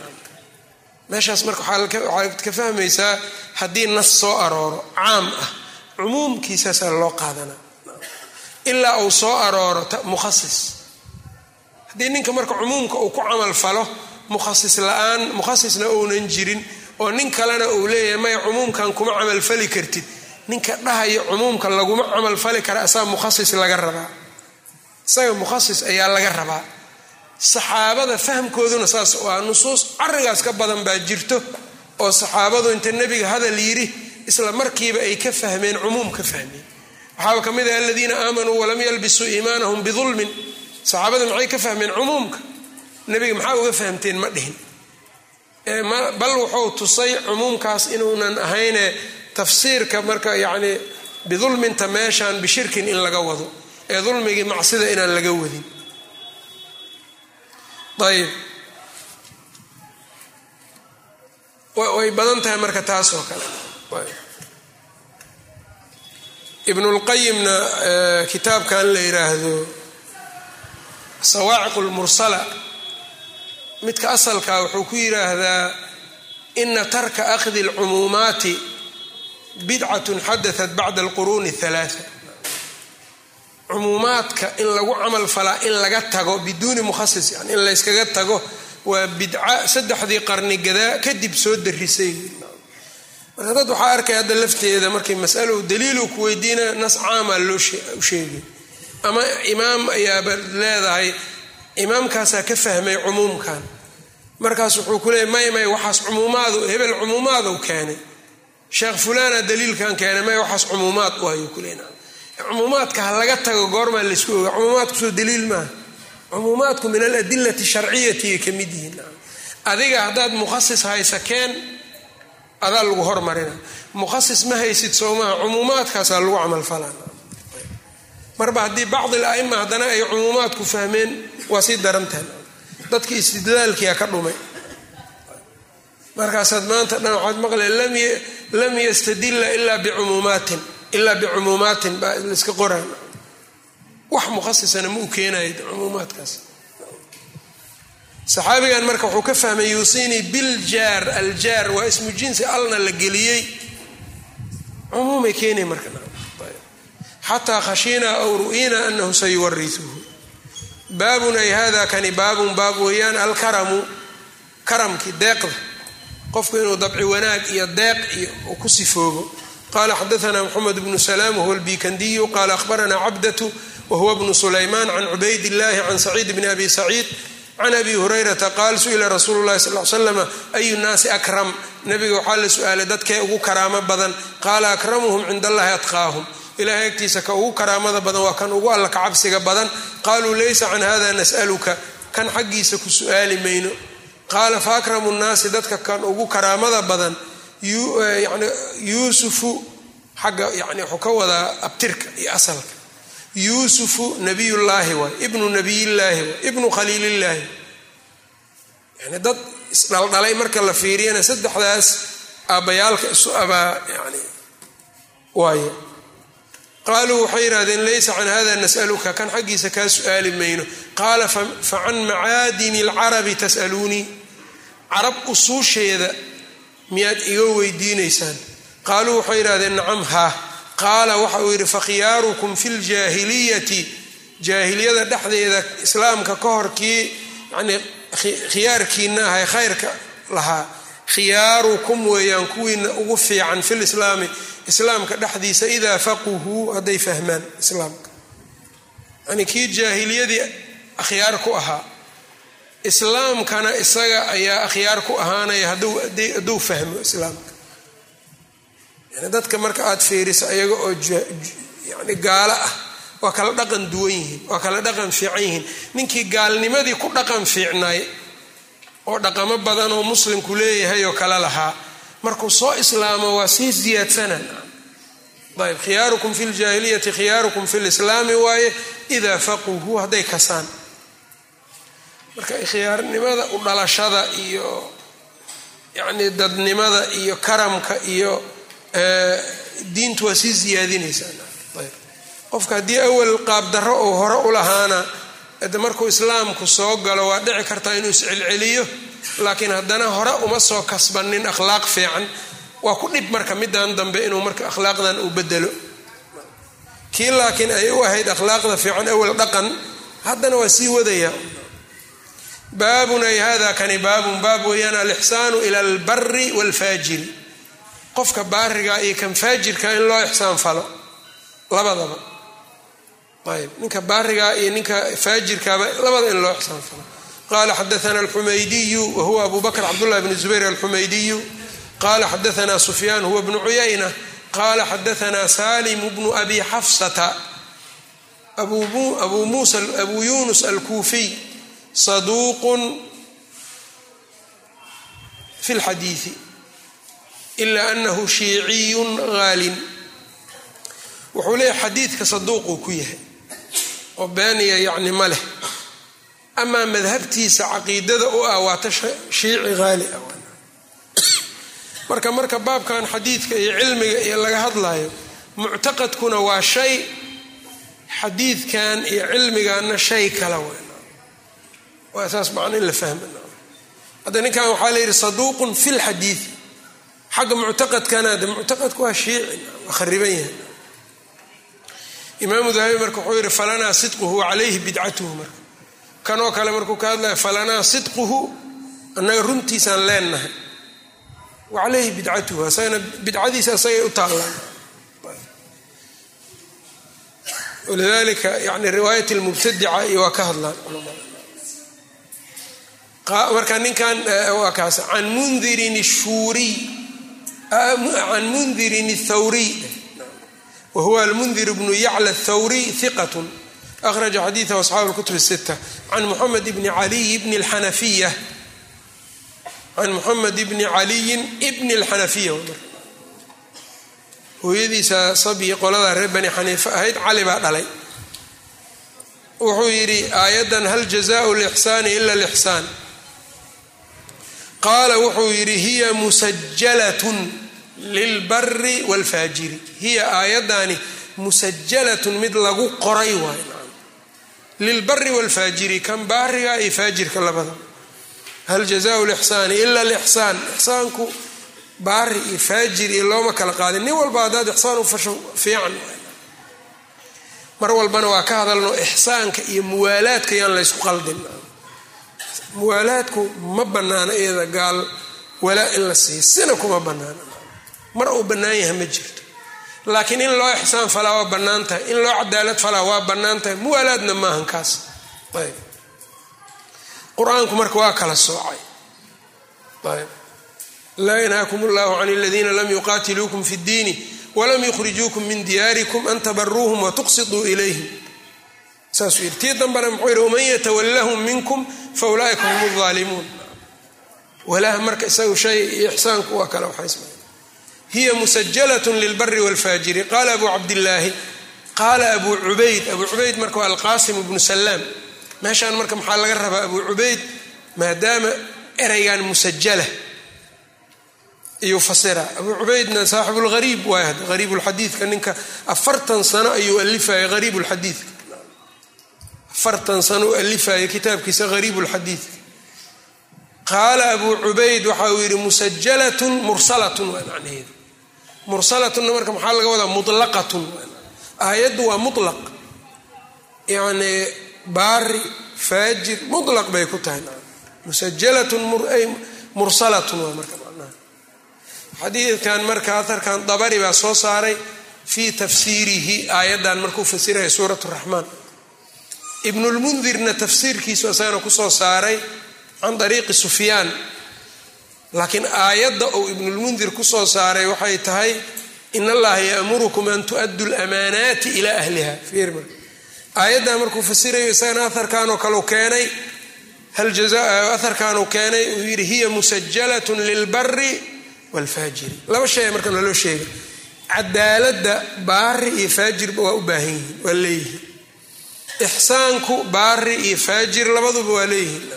Meeshaas marka waxaad ka fahmaysaa haddii nas soo arooro caam ah cumuumkiisaasaa loo qaadanaa ilaa uu soo arooro mukhasis. Haddii ninka marka cumuumka uu ku camal falo mukhasis la'aan mukhasisna uunan jirin oo nin kalena uu leeyahay maya cumuumkan kuma camalfali kartid. Ninka dhahayo cumuumka laguma camalfali kara asaa mukhasis laga rabaa. Isaga mukhasis ayaa laga rabaa. Saxaabada fahmkooduna saas waa nusuus carigaas ka badan baa jirto oo saxaabadu inta nebiga hadal yidhi isla markiiba ay ka fahmeen cumuum ka fahmeen waxaaba ka mid ah aladiina aamanuu walam yalbisuu iimaanahum bidulmin. Saxaabada maxay ka fahmeen cumuumka? Nebiga maxaa uga fahamteen ma dhihin. Bal wuxuu tusay cumuumkaas inuunan ahayne tafsiirka marka yacni bidulminta meeshaan bishirkin in laga wado ee dulmigii macsida inaan laga wadin. Ayb way badan tahay marka taas oo kale ibnulqayimna kitaabkan la yidhaahdo sawaaciq lmursala midka asalka wuxuu ku yidhaahdaa ina tarka akhdi alcumuumaati bidcatun xadaat bacda alquruuni aalaaa cumuumaadka in lagu camal falaa in laga tago biduuni mukhasis yani in layskaga tago waa bidca saddexdii qarni gadaa kadib soo darisay marka dad waxaa arkay hadda lafteeda markay masalo daliilu ku weydiina nas caamaa loo sheegay. Ama imaam ayaaba leedahay imaamkaasaa ka fahmay cumuumkan. Markaas wuxuu ku leeyay may waxaas cumuumaadu hebel cumuumaadu keenay. Sheekh fulana daliilkan keenay may waxaas cumuumaad u hayuu ku leena cumuumaadka ha laga tago goormaa laysku oga cumuumaadku soo daliil maaha cumuumaadku min aladilati sharciyati ay ka mid yihiin. Adiga haddaad mukhasis haysa keen adaa lagu hormarina. Mukhasis ma haysid soomaha cumuumaadkaasaa lagu camalfalaa marba haddii bacdi al-aima haddana ay cumuumaadku fahmeen waa sii darantahan dadkii istidlaalkiia ka dhumay. Markaasaad maanta dhan waxaad maqle lam yastadila ilaa bicumuumaatin ilaa bicumuumaatin baa laiska qoraa wax mukhasisana ma u keenayo cumuumaadkaas saxaabigan marka wuxuu ka fahmay yuusinii biljaar aljaar waa ismu jinsi alna la geliyey. Cumuumay keenay marka. Xataa khashiinaa aw ru'inaa anahu sayuwarisuhu baabun ay hada kani baabun baab weeyaan alkaramu karamkii deeqda qofku inuu dabci wanaag iyo deeq iyo uu ku sifoobo. Qala xadaana mxamed bnu salaam wahuwa albikandiyu qala ahbaranaa cabdatu wahuwa bnu sulaymaan can cubayd illahi can saciid bni abi saciid can abi hurayrata qaal su'ila rasuulu llahi sal slama ayu nnaasi akram nabiga waxaa la su'aalay dadkee ugu karaamo badan qaala akramuhum cinda allahi atqaahum ilahay agtiisa ka ugu karaamada badan waa kan ugu alla ka cabsiga badan qaluu laysa can hada nas'aluka kan xaggiisa ku su'aali mayno qaala fa akramu nnaasi dadka kan ugu karaamada badan yani yuusufu xagga yani wuxuu ka wadaa abtirka iyo asalka yuusufu nabiyullaahi waay ibnu nabiyillaahi waay ibnu khaliilillaahi yani dad isdhaldhalay marka la fiiriyana saddexdaas aabbayaalka isu abaa yani waayo qaaluu waxay yidhahdeen laysa can hada nas'aluka kan xaggiisa kaa su'aali mayno qaala fa can macaadini alcarabi tas'aluunii carab usuusheeda miyaad iga weydiinaysaan qaaluu waxay yidhahdeen nacam haa qaala waxa uu yidhi fakhiyaarukum fi ljaahiliyati jaahiliyada dhexdeeda islaamka ka hor kii yani khiyaarkiina ahay khayrka lahaa. Khiyaarukum weeyaan kuwiina ugu fiican fi lislaami islaamka dhexdiisa idaa faquhuu hadday fahmaan islaamka. Yani kii jaahiliyadii akhyaar ku ahaa islaamkana isaga ayaa akhyaar ku ahaanaya hadduu fahmo islaamka yani dadka marka aada fiiriso iyaga oo yani gaalo ah waa kala dhaqan duwan yihiin waa kala dhaqan fiican yihiin. Ninkii gaalnimadii ku dhaqan fiicnaay oo dhaqamo badan oo muslimku leeyahay oo kale lahaa markuu soo islaamo waa sii siyaadsanan ayb khiyaarukum fi ljaahiliyati khiyaarukum fi lislaami waaye idaa faquhu hadday kasaan. Marka khiyaarnimada u dhalashada iyo yacni dadnimada iyo karamka iyo diintu waa sii siyaadinaysaa ayb. Qofka haddii awal qaabdarro uu hore u lahaana de markuu islaamku soo galo waa dhici kartaa inuu iscelceliyo laakiin haddana hore uma soo kasbanin akhlaaq fiican. Waa ku dhib marka midan dambe inuu marka akhlaaqdan uu bedelo kii laakiin ay u ahayd akhlaaqda fiican awal dhaqan haddana waa sii wadaya. Baabun ay hada kani baabun baab weeyaan alixsaanu ila albari waalfaajiri qofka baariga iyo kan faajirka in loo ixsaan falo labadaba. Ayb ninka baariga iyo ninka faajirkaaba labada in loo ixsaan falo qala xadaana alxumaydiyu wahuwa abu cabdullah bn zubayr alxumaydiyu qala xadaana sufyaan huwa bnu cuyayna qala xadaana salim bnu abi xafsata abu musa abu yunus alkuufiy saduuqun fi lxadiidi ila anahu shiiciyun haalin wuxuu leeyahy xadiidka saduuquu ku yahay oo beeniya yacni ma leh amaa madhabtiisa caqiidada u ah waata shiici haali marka marka baabkan xadiidka iyo cilmiga iyo laga hadlayo muctaqadkuna waa shay xadiidkan iyo cilmiganna shay kala weyn waa saas macna in la fahma hadda ninkan waxaa la yidhi saduuqun fi lxadiidi xagga muctaqadkana de muctaqadku waa shiici waa khariban yahay. Imaamu dahabi marka wuxuu yihi falanaa sidquhu calayhi bidcatuhu marka. Kanoo kale markuu ka hadlaya falanaa sidquhu annaga runtiisaan leennahay. Wa calayhi bidcatuhu asagana bidcadiisa asagay u taallaan. Walidalika yani riwaayat lmubtadica iyo waa ka hadlaan. Marka ninkan waa kaas can mundirin shuuriy can mundirin thawriy wa huwa almundir bnu yacla thawriy hiqat akhraja xadiidahu asxaabu lkutub الsita can muxamed bni caliy bni اlxanafiya can muxamed bni caliyin bni اlxanafiya hooyadiisa sabi qoladaa reer bani xaniifa ahayd cali baa dhalay wuxuu yidhi aayaddan hal jazaau lixsaani ila lixsaan qaala wuxuu yidhi hiya musajalatun lilbari wاlfaajiri hiya aayaddaani musajalatun mid lagu qoray waay lilbari wاlfaajiri kan baariga iyo faajirka labada. Hal jazaau lixsaani ila lixsaan ixsaanku baari iyo faajir iyo looma kala qaadin. Nin walba haddaad ixsaan u fasho fiican mar walbana waa ka hadalno ixsaanka iyo muwaalaadka yaan laysku qaldin muwaalaadku ma banaano iyada gaal walaa in la siiyo. Sina kuma banaano mar uu bannaan yahay ma jirto. Laakiin in loo ixsaan falaa waa bannaan tahay in loo cadaalad falaa waa bannaan tahay muwaalaadna maahan kaas. Ayb. Qur'aanku marka waa kala soocay. Ayb. Laa yanhaakum allahu can aladiina lam yuqaatiluukum fi ddiini walam yukhrijuukum min diyaarikum an tabaruuhum watuqsituu ilayhim saasuu yidhi tii dambana muxuu yidhi waman yatawallahum minkum fa ulaaika hum aalimuun walaha marka isagu shay ixsaanku waa kale waxaysma hiya musajalatun lilbari wاlfaajiri qaala abu cabdillaahi qaala abu cubayd. Abu cubayd marka waa alqaasim bnu salaam meeshaan marka maxaa laga rabaa abu cubayd? Maadaama ereygan musajala iyuu fasira. Cubaydna saaxibu lhariib waay hariib ninka afartan sano ayuu alifaya hariib afartan sano alifaya kitaabkiisa hariib lxadiidka qaala abu cubayd waxa uu yidhi musajalatun mursalatun waa macnaheedu. Mursalatunna marka maxaa laga wadaa? Mulaqatun aayaddu waa mulaq yacni baari faajir mulaq bay ku tahay. Musajalatun mursalatun waa marka macnaha. Xadiidkan marka aharkan dabari baa soo saaray fii tafsiirihi aayaddan markuu fasiraya suurat raxmaan ibnulmundirna tafsiirkiisu isagana ku soo saaray can dariiqi sufyaan. Laakiin aayadda uu ibnulmundir ku soo saaray waxay tahay in allaha yaamurukum an tu'addu lamaanaati ilaa ahliha. Fiir marka aayaddan markuu fasirayo isagana aharkanoo kaleu keenay. Hal aharkanuu keenay. Uu yidhi hiya musajalatun lilbari wlfaajiri laba shay marka naloo sheega cadaaladda baari iyo faajirba waa u baahan yihiin waa leeyihiin ixsaanku baari iyo faajir labaduba waa leeyihiin.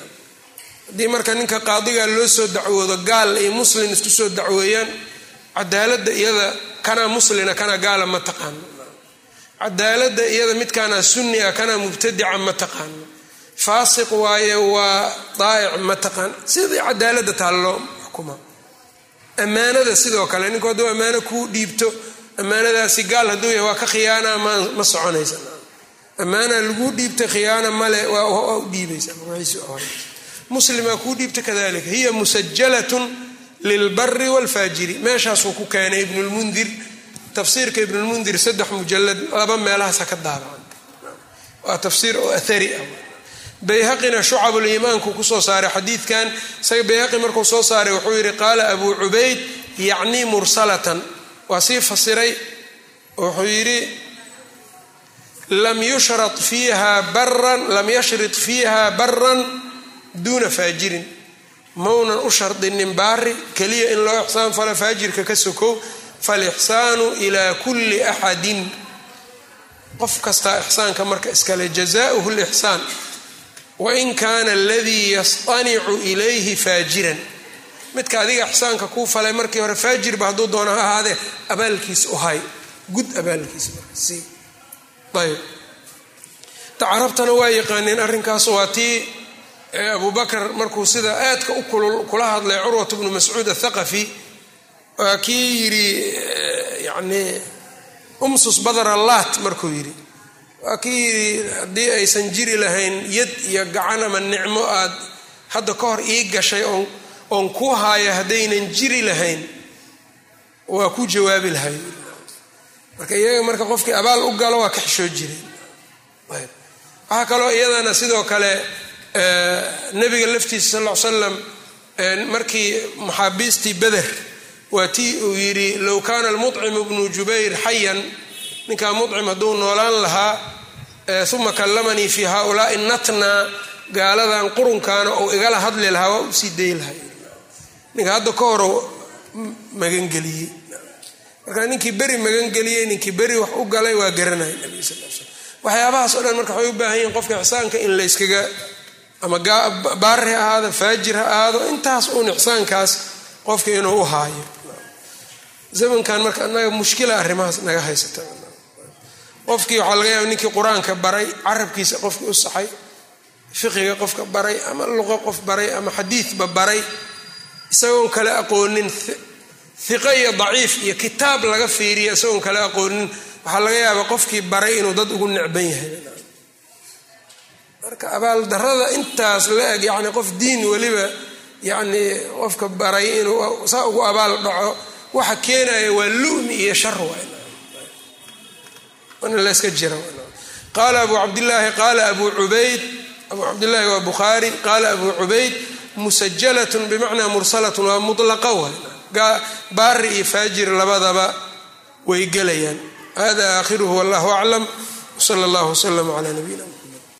Haddii marka ninka qaadiga loo soo dacwoodo gaal iyo muslin isku soo dacweeyaan cadaaladda iyada kanaa muslina kana gaala ma taqaano cadaaladda iyada midkaana sunni ah kana mubtadica ma taqaano faasiq waaye waa daa'ic ma taqaan. Sidii cadaaladda taa loo xukuma ammaanada sidoo kale ninku hadduu ammaano kuu dhiibto ammaanadaasi gaal hadduu yahay waa ka khiyaana ma soconaysa ammaana laguu dhiibta khiyaana male waa u dhiibaysa muslimaa kuu dhiibta kadalika hiya musajalatun lilbari wاlfaajiri meeshaasuu ku keenay ibnulmundir tafsiirka ibnulmundir saddex mujalad laba meelahaasa ka daabacan. Waa tafsiir oo athari ah. Bayhaqina shucabuliimaanku ku soo saaray xadiidkan. Isaga bayhaqi markuu soo saaray wuxuu yidhi qaala abuu cubayd yacnii mursalatan. Waa sii fasiray wuxuu yidhi lam yushrat fiiha baran lam yashrit fiiha baran duuna faajirin maunan u shardinin baari keliya in loo ixsaan falo faajirka ka sokow falixsaanu ilaa kulli axadin qof kastaa ixsaanka marka iskale jazaauhu lixsaan wain kaana aladii yastanicu ilayhi faajiran midka adiga ixsaanka kuu falay markii hore faajirba hadduu doono ha ahaadee abaalkiis u hay gud abaalkiis ayb carabtana waa yaqaaneen arrinkaas waa tii abu bakar markuu sida aadka u kula hadlay curwat bnu mascuud athaqafi waa kii yidhi yani umsus badar allaat markuu yidhi. Waa kii yidhi haddii aysan jiri lahayn yad iyo gacan ama nicmo aad hadda ka hor ii gashay oon oon ku haayo haddaynan jiri lahayn waa ku jawaabi lahay marka iyaga marka qofkii abaal u galo waa ka xishoo jireen waxaa kaloo iyadana sidoo kale nabiga laftiisa sal l slam markii maxaabiistii beder waa tii uu yidhi low kaana almucimu bnu jubayr xayan ninkaa mucim hadduu noolaan lahaa uma kallamanii fi haulaai natna gaaladan qurunkaana ou igala hadli lahaa waa u sii day lahay ninka hadda ka horo magangeliyey marka ninkii beri magangeliyey ninkii beri wax u galay waa garanaya nabiga sal l slam waxyaabahaas o dhan marka waxay u baahan yihiin qofka ixsaanka in la yskaga ama baari ha ahaado faajir ha ahaado intaas uun ixsaankaas qofka inuu u haayo. Zamankan marka anaga mushkila arrimahaas naga haysata. Qofkii waxaa laga yaaba ninkii qur'aanka baray carabkiisa qofkii u saxay fiqiga qofka baray ama luqo qof baray ama xadiidba baray isagoon kale aqoonin hiqo iyo daciif iyo kitaab laga fiiriya isagoon kale aqoonin waxaa laga yaabaa qofkii baray inuu dad ugu necban yahay. Marka abaaldarada intaas la eg yani qof diin weliba yani qofka baray inuu saa ugu abaal dhaco waxa keenaya waa lumi iyo shar waana layska jira. Qaala abu cabdillaahi qaala abu cubayd abu cabdillaahi waa bukhaari qaala abu cubayd musajalatun bimacnaa mursalatun waa mulaqa waay baari iyo faajir labadaba way gelayaan. Hada aakhiruhu wallahu aclam wsala allahu wslama cala nabiyina